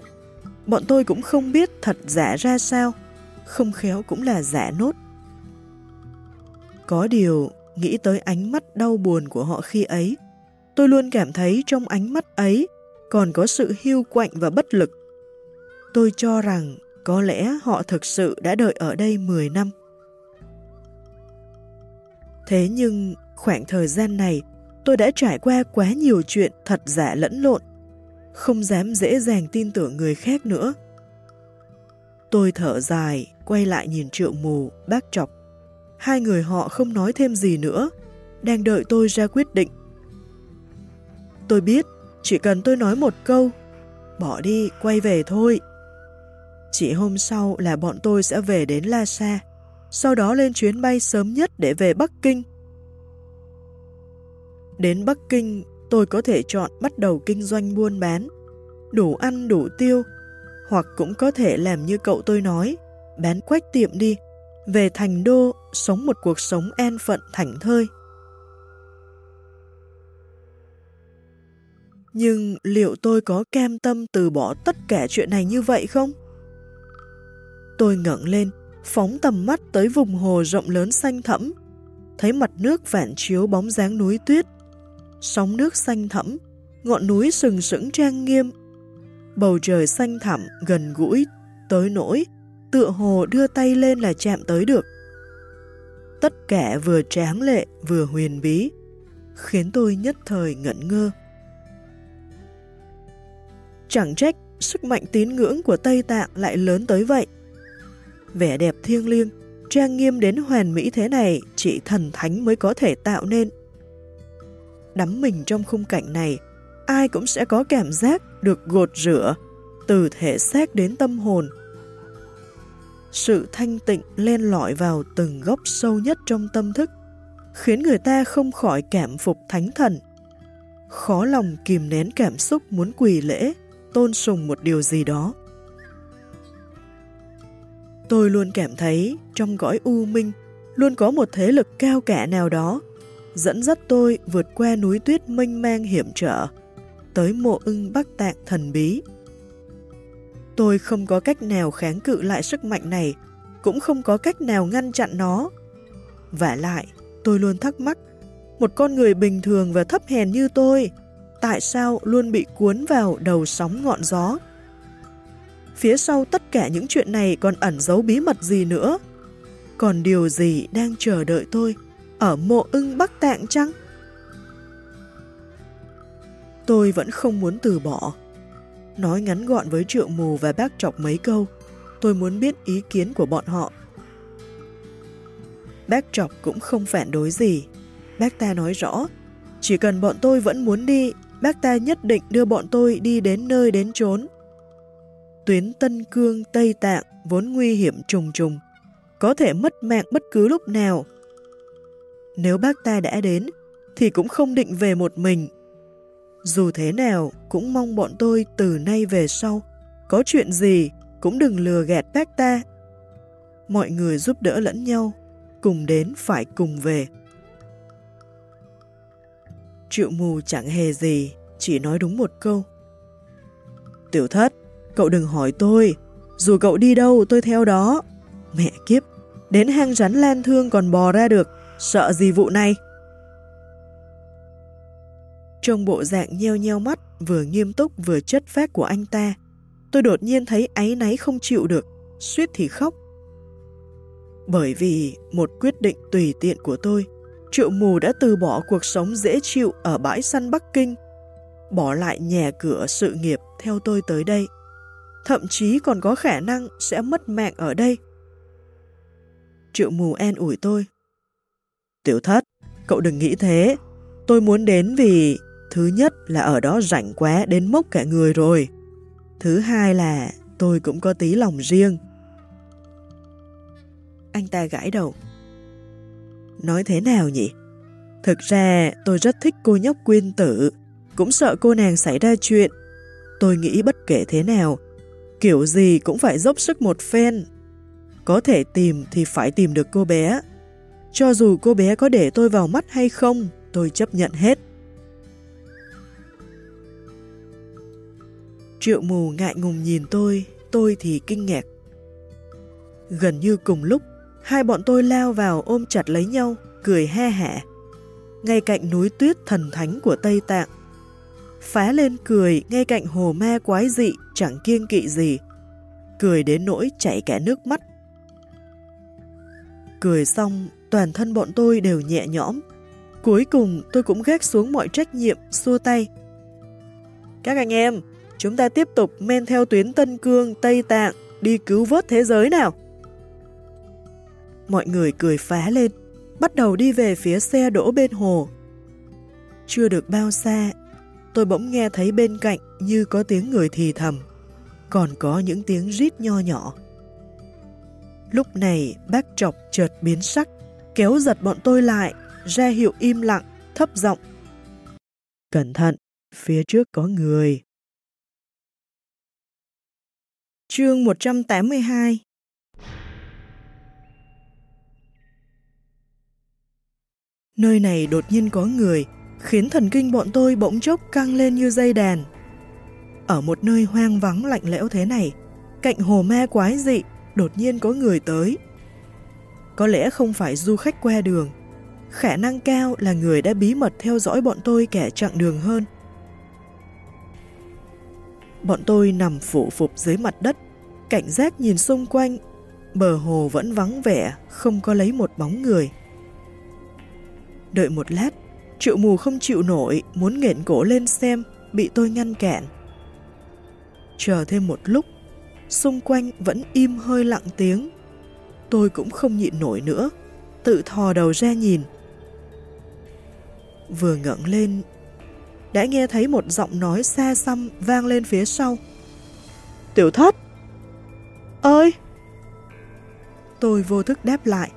Bọn tôi cũng không biết thật giả ra sao, không khéo cũng là giả nốt. Có điều, nghĩ tới ánh mắt đau buồn của họ khi ấy, tôi luôn cảm thấy trong ánh mắt ấy còn có sự hiu quạnh và bất lực. Tôi cho rằng có lẽ họ thực sự đã đợi ở đây 10 năm. Thế nhưng khoảng thời gian này tôi đã trải qua quá nhiều chuyện thật giả lẫn lộn, không dám dễ dàng tin tưởng người khác nữa. Tôi thở dài, quay lại nhìn triệu mù, bác chọc Hai người họ không nói thêm gì nữa, đang đợi tôi ra quyết định. Tôi biết, chỉ cần tôi nói một câu, bỏ đi, quay về thôi. Chỉ hôm sau là bọn tôi sẽ về đến La Sa, sau đó lên chuyến bay sớm nhất để về Bắc Kinh. Đến Bắc Kinh, tôi có thể chọn bắt đầu kinh doanh buôn bán, đủ ăn đủ tiêu, hoặc cũng có thể làm như cậu tôi nói, bán quách tiệm đi, về thành đô, sống một cuộc sống an phận thảnh thơi. Nhưng liệu tôi có cam tâm từ bỏ tất cả chuyện này như vậy không? Tôi ngẩng lên, phóng tầm mắt tới vùng hồ rộng lớn xanh thẫm, thấy mặt nước phản chiếu bóng dáng núi tuyết, sóng nước xanh thẫm, ngọn núi sừng sững trang nghiêm, bầu trời xanh thẳm gần gũi, tới nỗi, tựa hồ đưa tay lên là chạm tới được. Tất cả vừa tráng lệ vừa huyền bí, khiến tôi nhất thời ngẩn ngơ. Chẳng trách sức mạnh tín ngưỡng của Tây Tạng lại lớn tới vậy. Vẻ đẹp thiêng liêng, trang nghiêm đến hoàn mỹ thế này chỉ thần thánh mới có thể tạo nên. Đắm mình trong khung cảnh này, ai cũng sẽ có cảm giác được gột rửa, từ thể xác đến tâm hồn. Sự thanh tịnh len lỏi vào từng góc sâu nhất trong tâm thức, khiến người ta không khỏi cảm phục thánh thần. Khó lòng kìm nén cảm xúc muốn quỳ lễ, tôn sùng một điều gì đó. Tôi luôn cảm thấy trong cõi u minh luôn có một thế lực cao cả nào đó dẫn dắt tôi vượt qua núi tuyết mênh mang hiểm trở tới mộ ưng bắc tạng thần bí. Tôi không có cách nào kháng cự lại sức mạnh này, cũng không có cách nào ngăn chặn nó. Và lại, tôi luôn thắc mắc, một con người bình thường và thấp hèn như tôi, tại sao luôn bị cuốn vào đầu sóng ngọn gió? Phía sau tất cả những chuyện này còn ẩn giấu bí mật gì nữa? Còn điều gì đang chờ đợi tôi ở mộ ưng Bắc Tạng chăng? Tôi vẫn không muốn từ bỏ. Nói ngắn gọn với triệu mù và bác chọc mấy câu, tôi muốn biết ý kiến của bọn họ. Bác chọc cũng không phản đối gì. Bác ta nói rõ, chỉ cần bọn tôi vẫn muốn đi, bác ta nhất định đưa bọn tôi đi đến nơi đến chốn. Tuyến Tân Cương, Tây Tạng vốn nguy hiểm trùng trùng, có thể mất mạng bất cứ lúc nào. Nếu bác ta đã đến, thì cũng không định về một mình dù thế nào, cũng mong bọn tôi từ nay về sau, có chuyện gì cũng đừng lừa gạt bác ta. Mọi người giúp đỡ lẫn nhau, cùng đến phải cùng về. Triệu mù chẳng hề gì, chỉ nói đúng một câu. Tiểu thất, cậu đừng hỏi tôi, dù cậu đi đâu tôi theo đó. Mẹ kiếp, đến hang rắn lan thương còn bò ra được, sợ gì vụ này? Trong bộ dạng nheo nheo mắt, vừa nghiêm túc vừa chất phác của anh ta, tôi đột nhiên thấy áy náy không chịu được, suýt thì khóc. Bởi vì một quyết định tùy tiện của tôi, triệu mù đã từ bỏ cuộc sống dễ chịu ở bãi săn Bắc Kinh, bỏ lại nhà cửa sự nghiệp theo tôi tới đây. Thậm chí còn có khả năng sẽ mất mạng ở đây. Triệu mù an ủi tôi. Tiểu thất, cậu đừng nghĩ thế. Tôi muốn đến vì Thứ nhất là ở đó rảnh quá đến mốc cả người rồi. Thứ hai là tôi cũng có tí lòng riêng. Anh ta gãi đầu. Nói thế nào nhỉ? Thực ra tôi rất thích cô nhóc quyên tử, cũng sợ cô nàng xảy ra chuyện. Tôi nghĩ bất kể thế nào, kiểu gì cũng phải dốc sức một phen. Có thể tìm thì phải tìm được cô bé. Cho dù cô bé có để tôi vào mắt hay không, tôi chấp nhận hết. Triệu mù ngại ngùng nhìn tôi, tôi thì kinh ngạc. Gần như cùng lúc, hai bọn tôi lao vào ôm chặt lấy nhau, cười he hẻ. Ngay cạnh núi tuyết thần thánh của Tây Tạng. Phá lên cười ngay cạnh hồ ma quái dị chẳng kiêng kỵ gì. Cười đến nỗi chảy cả nước mắt. Cười xong, toàn thân bọn tôi đều nhẹ nhõm. Cuối cùng tôi cũng gác xuống mọi trách nhiệm, xua tay. Các anh em, chúng ta tiếp tục men theo tuyến Tân Cương, Tây Tạng đi cứu vớt thế giới nào. Mọi người cười phá lên, bắt đầu đi về phía xe đỗ bên hồ. Chưa được bao xa, tôi bỗng nghe thấy bên cạnh như có tiếng người thì thầm, còn có những tiếng rít nho nhỏ. Lúc này bác trọc chợt biến sắc, kéo giật bọn tôi lại, ra hiệu im lặng, thấp giọng. Cẩn thận, phía trước có người. Chương 182 Nơi này đột nhiên có người, khiến thần kinh bọn tôi bỗng chốc căng lên như dây đàn. Ở một nơi hoang vắng lạnh lẽo thế này, cạnh hồ ma quái dị, đột nhiên có người tới. Có lẽ không phải du khách qua đường, khả năng cao là người đã bí mật theo dõi bọn tôi kẻ chặng đường hơn. Bọn tôi nằm phủ phục dưới mặt đất, cảnh giác nhìn xung quanh, bờ hồ vẫn vắng vẻ, không có lấy một bóng người. Đợi một lát, triệu mù không chịu nổi, muốn nghẹn cổ lên xem, bị tôi ngăn cản. Chờ thêm một lúc, xung quanh vẫn im hơi lặng tiếng. Tôi cũng không nhịn nổi nữa, tự thò đầu ra nhìn. Vừa ngẩng lên, đã nghe thấy một giọng nói xa xăm vang lên phía sau. Tiểu thất! Ơi! Tôi vô thức đáp lại,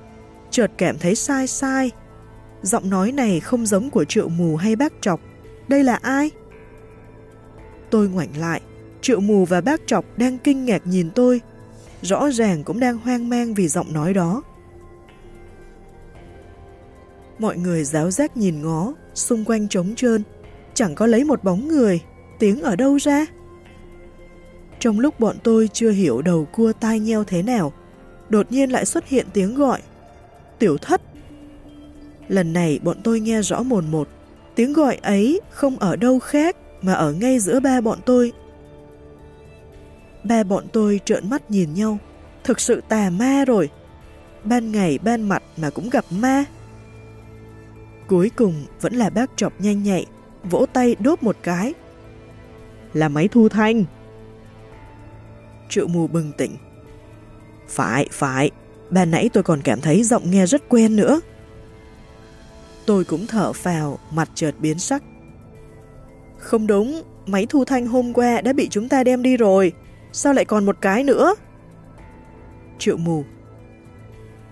chợt cảm thấy sai sai. Giọng nói này không giống của triệu mù hay bác trọc. Đây là ai? Tôi ngoảnh lại, triệu mù và bác trọc đang kinh ngạc nhìn tôi, rõ ràng cũng đang hoang mang vì giọng nói đó. Mọi người giáo giác nhìn ngó, xung quanh trống trơn, chẳng có lấy một bóng người, tiếng ở đâu ra? Trong lúc bọn tôi chưa hiểu đầu cua tai nheo thế nào, đột nhiên lại xuất hiện tiếng gọi. Tiểu thất! Lần này bọn tôi nghe rõ mồn một, tiếng gọi ấy không ở đâu khác mà ở ngay giữa ba bọn tôi. Ba bọn tôi trợn mắt nhìn nhau, thực sự tà ma rồi. Ban ngày ban mặt mà cũng gặp ma. Cuối cùng vẫn là bác chọc nhanh nhạy, vỗ tay đốt một cái. Là máy thu thanh. Triệu mù bừng tỉnh. Phải, phải, ban nãy tôi còn cảm thấy giọng nghe rất quen nữa. Tôi cũng thở phào, mặt chợt biến sắc. Không đúng, máy thu thanh hôm qua đã bị chúng ta đem đi rồi. Sao lại còn một cái nữa? Triệu mù.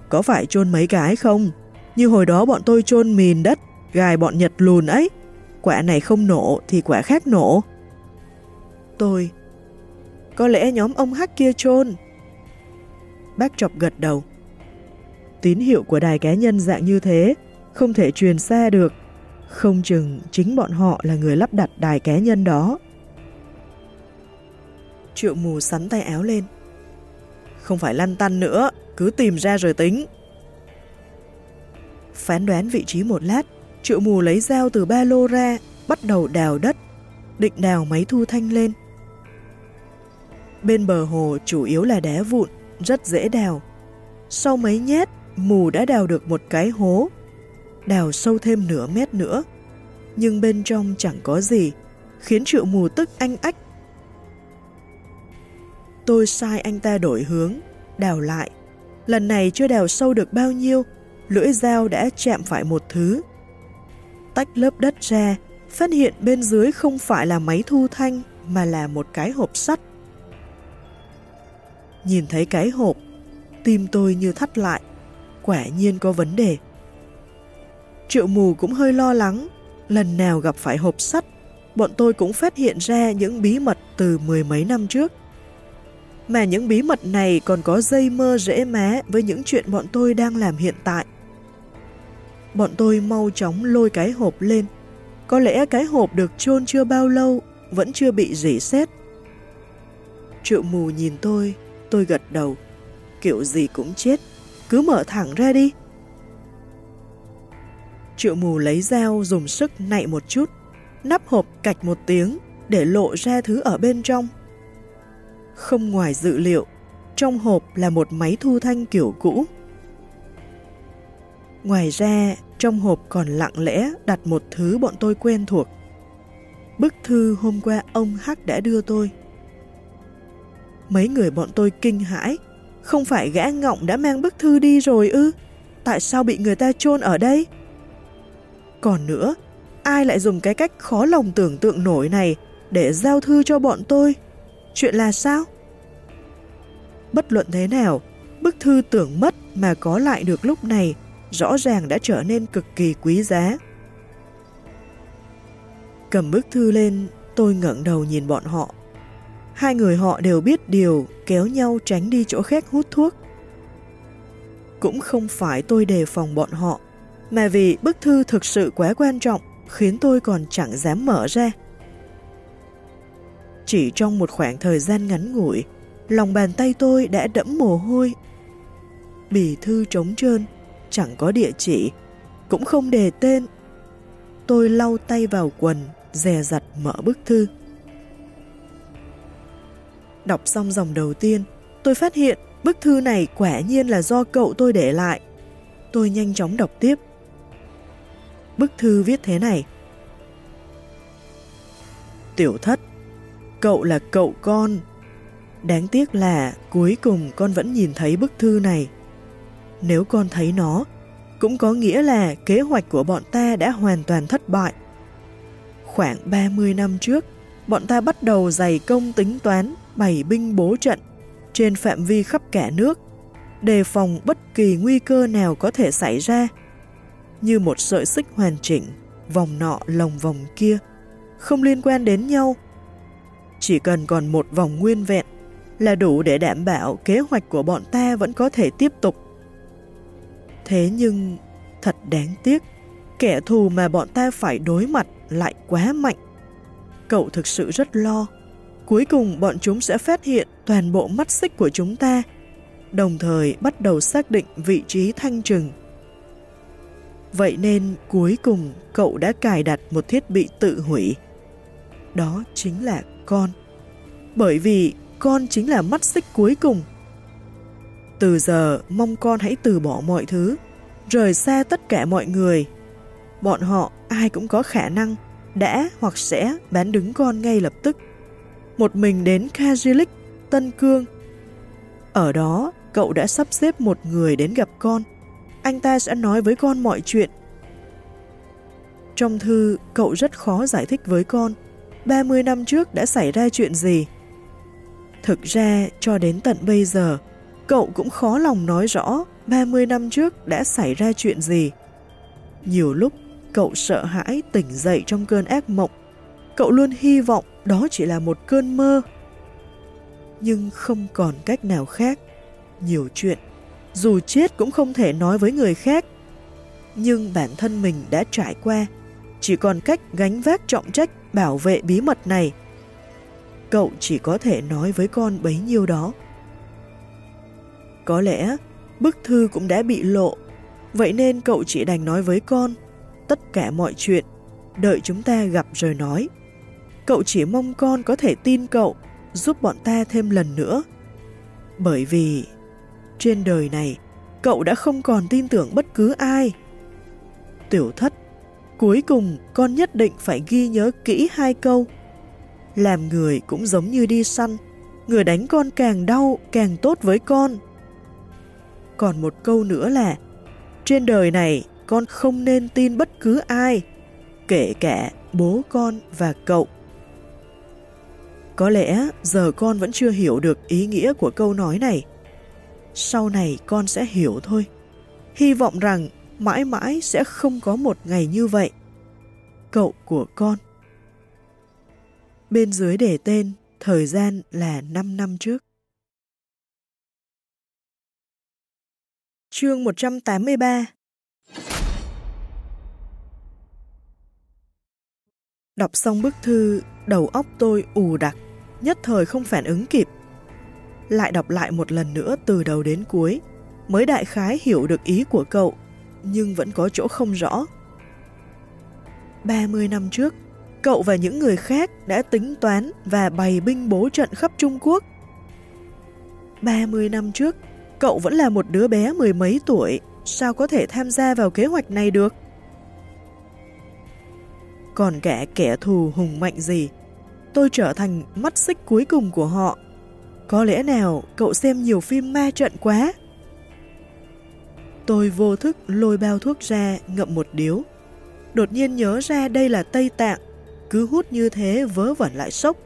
Có phải chôn mấy cái không? Như hồi đó bọn tôi chôn mìn đất, gài bọn Nhật lùn ấy. Quả này không nổ thì quả khác nổ. Tôi. Có lẽ nhóm ông Hắc kia chôn. Bác chọc gật đầu. Tín hiệu của đài cá nhân dạng như thế không thể truyền xa được. Không chừng chính bọn họ là người lắp đặt đài cá nhân đó. Triệu mù sắn tay áo lên. Không phải lăn tăn nữa, cứ tìm ra rồi tính. Phán đoán vị trí một lát, triệu mù lấy dao từ ba lô ra, bắt đầu đào đất, định đào máy thu thanh lên. Bên bờ hồ chủ yếu là đá vụn, rất dễ đào. Sau mấy nhét, mù đã đào được một cái hố, đào sâu thêm nửa mét nữa. Nhưng bên trong chẳng có gì, khiến triệu mù tức anh ách. Tôi sai anh ta đổi hướng, đào lại. Lần này chưa đào sâu được bao nhiêu, lưỡi dao đã chạm phải một thứ. Tách lớp đất ra, phát hiện bên dưới không phải là máy thu thanh mà là một cái hộp sắt. Nhìn thấy cái hộp, tim tôi như thắt lại, quả nhiên có vấn đề. Triệu mù cũng hơi lo lắng, lần nào gặp phải hộp sắt, bọn tôi cũng phát hiện ra những bí mật từ mười mấy năm trước. Mà những bí mật này còn có dây mơ rễ má với những chuyện bọn tôi đang làm hiện tại. Bọn tôi mau chóng lôi cái hộp lên. Có lẽ cái hộp được chôn chưa bao lâu, vẫn chưa bị rỉ sét. Triệu mù nhìn tôi, tôi gật đầu. Kiểu gì cũng chết, cứ mở thẳng ra đi. Triệu mù lấy dao dùng sức nạy một chút, nắp hộp cạch một tiếng để lộ ra thứ ở bên trong. Không ngoài dự liệu, trong hộp là một máy thu thanh kiểu cũ. Ngoài ra, trong hộp còn lặng lẽ đặt một thứ bọn tôi quen thuộc. Bức thư hôm qua ông Hắc đã đưa tôi. Mấy người bọn tôi kinh hãi, không phải gã ngọng đã mang bức thư đi rồi ư? Tại sao bị người ta chôn ở đây? Còn nữa, ai lại dùng cái cách khó lòng tưởng tượng nổi này để giao thư cho bọn tôi? Chuyện là sao? Bất luận thế nào, bức thư tưởng mất mà có lại được lúc này rõ ràng đã trở nên cực kỳ quý giá. Cầm bức thư lên, tôi ngẩng đầu nhìn bọn họ. Hai người họ đều biết điều, kéo nhau tránh đi chỗ khác hút thuốc. Cũng không phải tôi đề phòng bọn họ, mà vì bức thư thực sự quá quan trọng khiến tôi còn chẳng dám mở ra. Chỉ trong một khoảng thời gian ngắn ngủi, lòng bàn tay tôi đã đẫm mồ hôi. Bì thư trống trơn, chẳng có địa chỉ, cũng không đề tên. Tôi lau tay vào quần, dè dặt mở bức thư. Đọc xong dòng đầu tiên, tôi phát hiện bức thư này quả nhiên là do cậu tôi để lại. Tôi nhanh chóng đọc tiếp. Bức thư viết thế này. Tiểu thất, cậu là cậu con. Đáng tiếc là cuối cùng con vẫn nhìn thấy bức thư này. Nếu con thấy nó, cũng có nghĩa là kế hoạch của bọn ta đã hoàn toàn thất bại. Khoảng 30 năm trước, bọn ta bắt đầu dày công tính toán bày binh bố trận trên phạm vi khắp cả nước, đề phòng bất kỳ nguy cơ nào có thể xảy ra. Như một sợi xích hoàn chỉnh, vòng nọ lồng vòng kia, không liên quan đến nhau. Chỉ cần còn một vòng nguyên vẹn là đủ để đảm bảo kế hoạch của bọn ta vẫn có thể tiếp tục. Thế nhưng, thật đáng tiếc, kẻ thù mà bọn ta phải đối mặt lại quá mạnh. Cậu thực sự rất lo. Cuối cùng bọn chúng sẽ phát hiện toàn bộ mắt xích của chúng ta, đồng thời bắt đầu xác định vị trí thanh trừng. Vậy nên cuối cùng cậu đã cài đặt một thiết bị tự hủy. Đó chính là con. Bởi vì con chính là mắt xích cuối cùng. Từ giờ mong con hãy từ bỏ mọi thứ, rời xa tất cả mọi người. Bọn họ ai cũng có khả năng đã hoặc sẽ bán đứng con ngay lập tức. Một mình đến Kajilik, Tân Cương. Ở đó, cậu đã sắp xếp một người đến gặp con. Anh ta sẽ nói với con mọi chuyện. Trong thư, cậu rất khó giải thích với con 30 năm trước đã xảy ra chuyện gì. Thực ra, cho đến tận bây giờ, cậu cũng khó lòng nói rõ 30 năm trước đã xảy ra chuyện gì. Nhiều lúc, cậu sợ hãi tỉnh dậy trong cơn ác mộng. Cậu luôn hy vọng đó chỉ là một cơn mơ. Nhưng không còn cách nào khác. Nhiều chuyện, dù chết cũng không thể nói với người khác. Nhưng bản thân mình đã trải qua, chỉ còn cách gánh vác trọng trách bảo vệ bí mật này. Cậu chỉ có thể nói với con bấy nhiêu đó. Có lẽ bức thư cũng đã bị lộ, vậy nên cậu chỉ đành nói với con tất cả mọi chuyện, đợi chúng ta gặp rồi nói. Cậu chỉ mong con có thể tin cậu, giúp bọn ta thêm lần nữa. Bởi vì trên đời này, cậu đã không còn tin tưởng bất cứ ai. Tiểu thất, cuối cùng con nhất định phải ghi nhớ kỹ hai câu. Làm người cũng giống như đi săn, người đánh con càng đau càng tốt với con. Còn một câu nữa là, trên đời này con không nên tin bất cứ ai, kể cả bố con và cậu. Có lẽ giờ con vẫn chưa hiểu được ý nghĩa của câu nói này. Sau này con sẽ hiểu thôi. Hy vọng rằng mãi mãi sẽ không có một ngày như vậy. Cậu của con. Bên dưới để tên, thời gian là 5 năm trước. Chương 183 Đọc xong bức thư, đầu óc tôi ù đặc, nhất thời không phản ứng kịp. Lại đọc lại một lần nữa từ đầu đến cuối, mới đại khái hiểu được ý của cậu, nhưng vẫn có chỗ không rõ. 30 năm trước, cậu và những người khác đã tính toán và bày binh bố trận khắp Trung Quốc. 30 năm trước, cậu vẫn là một đứa bé mười mấy tuổi, sao có thể tham gia vào kế hoạch này được? Còn cả kẻ thù hùng mạnh gì, tôi trở thành mắt xích cuối cùng của họ. Có lẽ nào cậu xem nhiều phim ma trận quá? Tôi vô thức lôi bao thuốc ra ngậm một điếu. Đột nhiên nhớ ra đây là Tây Tạng, cứ hút như thế vớ vẩn lại sốc.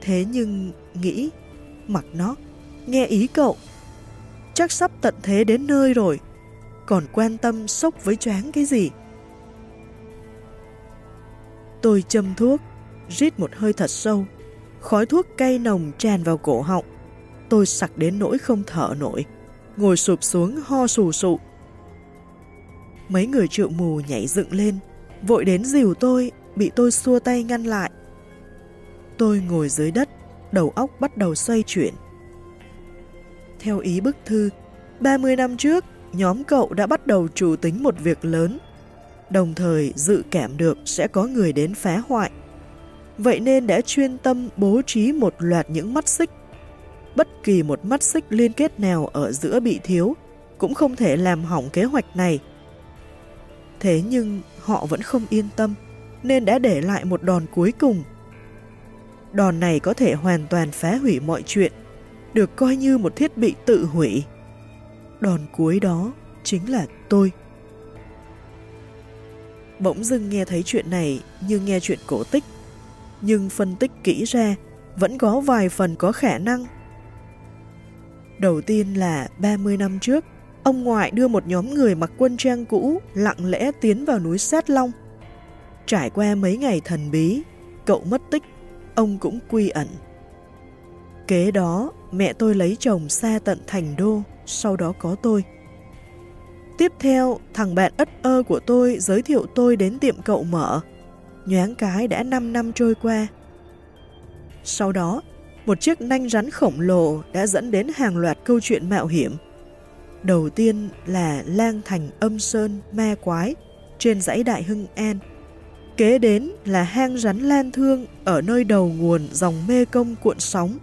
Thế nhưng nghĩ, mặc nó, nghe ý cậu. Chắc sắp tận thế đến nơi rồi, còn quan tâm sốc với choáng cái gì. Tôi châm thuốc, rít một hơi thật sâu. Khói thuốc cay nồng tràn vào cổ họng. Tôi sặc đến nỗi không thở nổi. Ngồi sụp xuống ho sù sụ. Mấy người triệu mù nhảy dựng lên, vội đến dìu tôi, bị tôi xua tay ngăn lại. Tôi ngồi dưới đất, đầu óc bắt đầu xoay chuyển. Theo ý bức thư, 30 năm trước, nhóm cậu đã bắt đầu chủ tính một việc lớn, đồng thời dự cảm được sẽ có người đến phá hoại. Vậy nên đã chuyên tâm bố trí một loạt những mắt xích. Bất kỳ một mắt xích liên kết nào ở giữa bị thiếu cũng không thể làm hỏng kế hoạch này. Thế nhưng họ vẫn không yên tâm, nên đã để lại một đòn cuối cùng. Đòn này có thể hoàn toàn phá hủy mọi chuyện, được coi như một thiết bị tự hủy. Đòn cuối đó chính là tôi. Bỗng dưng nghe thấy chuyện này như nghe chuyện cổ tích, nhưng phân tích kỹ ra vẫn có vài phần có khả năng. Đầu tiên là 30 năm trước, ông ngoại đưa một nhóm người mặc quân trang cũ lặng lẽ tiến vào núi Sát Long. Trải qua mấy ngày thần bí, cậu mất tích, ông cũng quy ẩn. Kế đó, mẹ tôi lấy chồng xa tận thành đô, sau đó có tôi. Tiếp theo, thằng bạn ất ơ của tôi giới thiệu tôi đến tiệm cậu mở. Nhoáng cái đã 5 năm trôi qua. Sau đó, một chiếc nanh rắn khổng lồ đã dẫn đến hàng loạt câu chuyện mạo hiểm. Đầu tiên là lang thành âm sơn ma quái trên dãy Đại Hưng An. Kế đến là hang rắn lan thương ở nơi đầu nguồn dòng mê công cuộn sóng.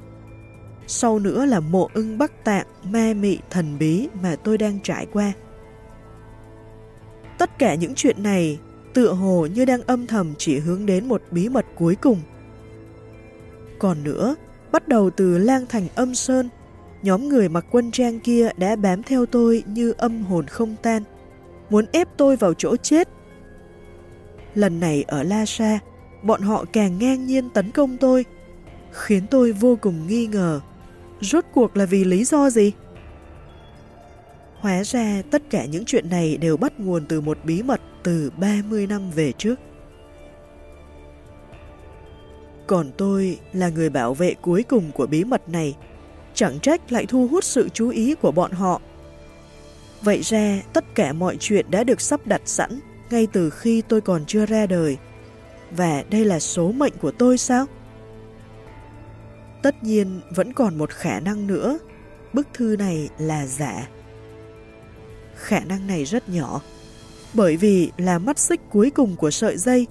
Sau nữa là mộ ưng bắc tạng ma mị thần bí mà tôi đang trải qua. Tất cả những chuyện này tựa hồ như đang âm thầm chỉ hướng đến một bí mật cuối cùng. Còn nữa, bắt đầu từ lang thành âm sơn, nhóm người mặc quân trang kia đã bám theo tôi như âm hồn không tan, muốn ép tôi vào chỗ chết. Lần này ở La Sa, bọn họ càng ngang nhiên tấn công tôi, khiến tôi vô cùng nghi ngờ. Rốt cuộc là vì lý do gì? Hóa ra tất cả những chuyện này đều bắt nguồn từ một bí mật từ 30 năm về trước. Còn tôi là người bảo vệ cuối cùng của bí mật này, chẳng trách lại thu hút sự chú ý của bọn họ. Vậy ra tất cả mọi chuyện đã được sắp đặt sẵn ngay từ khi tôi còn chưa ra đời. Và đây là số mệnh của tôi sao? Tất nhiên vẫn còn một khả năng nữa, bức thư này là giả khả năng này rất nhỏ. Bởi vì là mắt xích cuối cùng của sợi dây,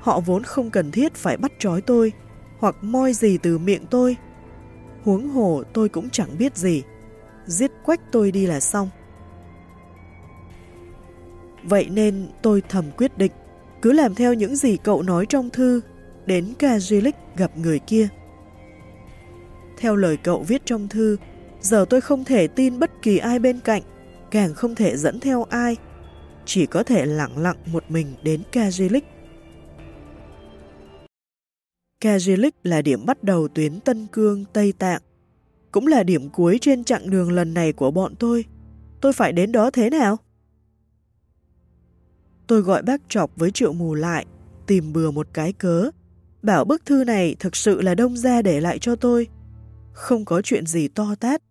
họ vốn không cần thiết phải bắt trói tôi, hoặc moi gì từ miệng tôi. Huống hồ tôi cũng chẳng biết gì, giết quách tôi đi là xong. Vậy nên tôi thầm quyết định, cứ làm theo những gì cậu nói trong thư, đến Kajilik gặp người kia. Theo lời cậu viết trong thư, giờ tôi không thể tin bất kỳ ai bên cạnh, càng không thể dẫn theo ai, chỉ có thể lặng lặng một mình đến Kajilik. Kajilik là điểm bắt đầu tuyến Tân Cương, Tây Tạng, cũng là điểm cuối trên chặng đường lần này của bọn tôi. Tôi phải đến đó thế nào? Tôi gọi bác chọc với triệu mù lại, tìm bừa một cái cớ, bảo bức thư này thực sự là đông gia để lại cho tôi. Không có chuyện gì to tát,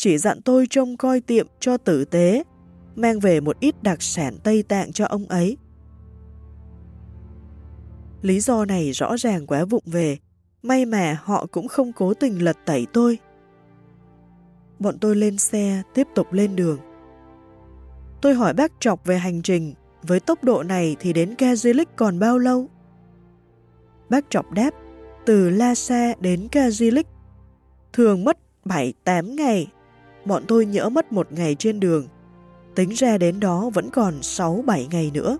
chỉ dặn tôi trông coi tiệm cho tử tế, mang về một ít đặc sản Tây Tạng cho ông ấy. Lý do này rõ ràng quá vụng về, may mà họ cũng không cố tình lật tẩy tôi. Bọn tôi lên xe, tiếp tục lên đường. Tôi hỏi bác Trọc về hành trình, với tốc độ này thì đến Kajilik còn bao lâu? Bác Trọc đáp, từ Lhasa đến Kajilik, thường mất 7-8 ngày bọn tôi nhỡ mất một ngày trên đường. Tính ra đến đó vẫn còn 6-7 ngày nữa.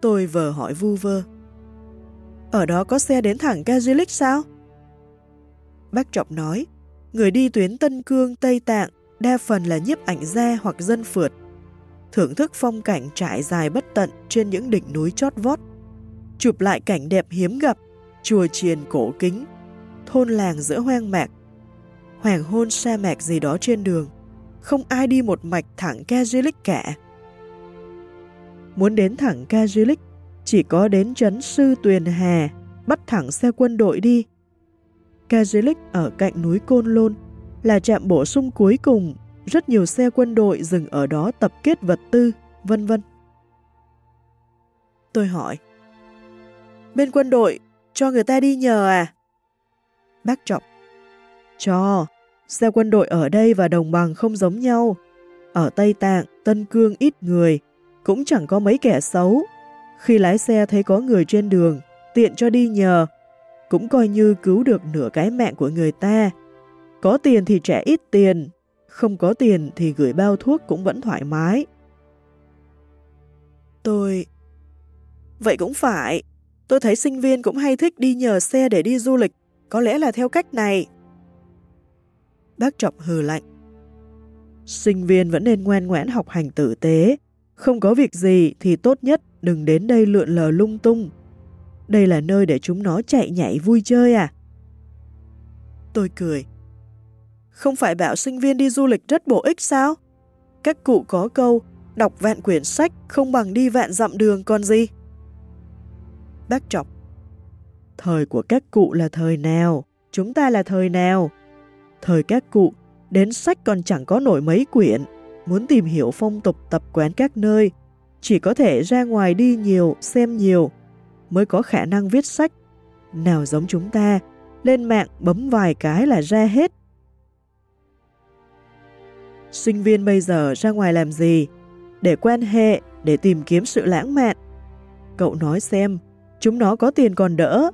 Tôi vờ hỏi vu vơ. Ở đó có xe đến thẳng Kajilik sao? Bác Trọng nói, người đi tuyến Tân Cương, Tây Tạng đa phần là nhiếp ảnh gia hoặc dân phượt, thưởng thức phong cảnh trải dài bất tận trên những đỉnh núi chót vót, chụp lại cảnh đẹp hiếm gặp, chùa chiền cổ kính, thôn làng giữa hoang mạc, hoàng hôn sa mạc gì đó trên đường. Không ai đi một mạch thẳng Kajilik cả. Muốn đến thẳng Kajilik, chỉ có đến trấn Sư Tuyền Hà, bắt thẳng xe quân đội đi. Kajilik ở cạnh núi Côn Lôn là trạm bổ sung cuối cùng, rất nhiều xe quân đội dừng ở đó tập kết vật tư, vân vân. Tôi hỏi. Bên quân đội, cho người ta đi nhờ à? Bác Trọng. Cho, xe quân đội ở đây và đồng bằng không giống nhau. Ở Tây Tạng, Tân Cương ít người, cũng chẳng có mấy kẻ xấu. Khi lái xe thấy có người trên đường, tiện cho đi nhờ, cũng coi như cứu được nửa cái mạng của người ta. Có tiền thì trẻ ít tiền, không có tiền thì gửi bao thuốc cũng vẫn thoải mái. Tôi... Vậy cũng phải, tôi thấy sinh viên cũng hay thích đi nhờ xe để đi du lịch, có lẽ là theo cách này. Bác Trọng hừ lạnh. Sinh viên vẫn nên ngoan ngoãn học hành tử tế, không có việc gì thì tốt nhất đừng đến đây lượn lờ lung tung. Đây là nơi để chúng nó chạy nhảy vui chơi à? Tôi cười. Không phải bảo sinh viên đi du lịch rất bổ ích sao? Các cụ có câu, đọc vạn quyển sách không bằng đi vạn dặm đường còn gì? Bác trọng Thời của các cụ là thời nào? Chúng ta là thời nào? Thời các cụ, đến sách còn chẳng có nổi mấy quyển. Muốn tìm hiểu phong tục tập quán các nơi, chỉ có thể ra ngoài đi nhiều, xem nhiều, mới có khả năng viết sách. Nào giống chúng ta, lên mạng bấm vài cái là ra hết. Sinh viên bây giờ ra ngoài làm gì? Để quan hệ, để tìm kiếm sự lãng mạn. Cậu nói xem, chúng nó có tiền còn đỡ.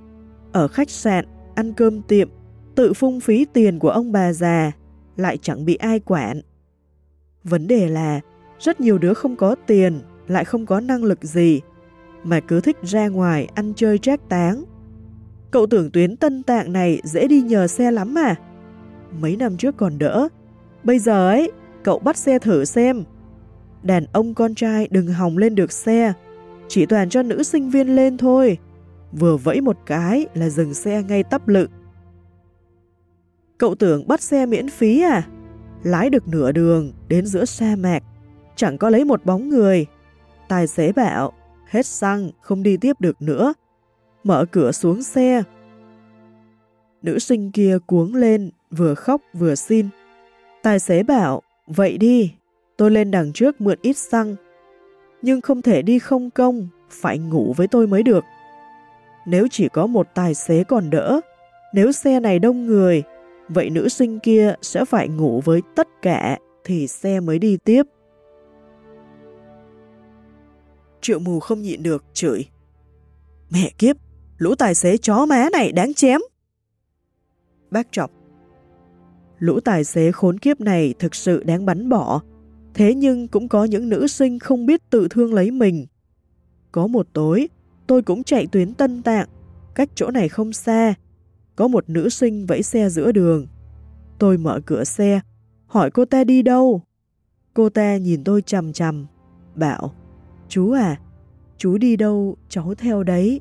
Ở khách sạn, ăn cơm tiệm, tự phung phí tiền của ông bà già, lại chẳng bị ai quản. Vấn đề là, rất nhiều đứa không có tiền, lại không có năng lực gì, mà cứ thích ra ngoài ăn chơi trác táng. Cậu tưởng tuyến tân tạng này dễ đi nhờ xe lắm mà. Mấy năm trước còn đỡ, bây giờ ấy, cậu bắt xe thử xem. Đàn ông con trai đừng hòng lên được xe, chỉ toàn cho nữ sinh viên lên thôi. Vừa vẫy một cái là dừng xe ngay tắp lự. Cậu tưởng bắt xe miễn phí à? Lái được nửa đường đến giữa sa mạc, chẳng có lấy một bóng người. Tài xế bảo, hết xăng, không đi tiếp được nữa. Mở cửa xuống xe. Nữ sinh kia cuống lên, vừa khóc vừa xin. Tài xế bảo, vậy đi, tôi lên đằng trước mượn ít xăng. Nhưng không thể đi không công, phải ngủ với tôi mới được. Nếu chỉ có một tài xế còn đỡ, nếu xe này đông người, vậy nữ sinh kia sẽ phải ngủ với tất cả thì xe mới đi tiếp. Triệu mù không nhịn được, chửi. Mẹ kiếp, lũ tài xế chó má này đáng chém. Bác chọc. Lũ tài xế khốn kiếp này thực sự đáng bắn bỏ, thế nhưng cũng có những nữ sinh không biết tự thương lấy mình. Có một tối, tôi cũng chạy tuyến Tân Tạng, cách chỗ này không xa. Có một nữ sinh vẫy xe giữa đường. Tôi mở cửa xe, hỏi cô ta đi đâu. Cô ta nhìn tôi chầm chầm, bảo Chú à, chú đi đâu cháu theo đấy.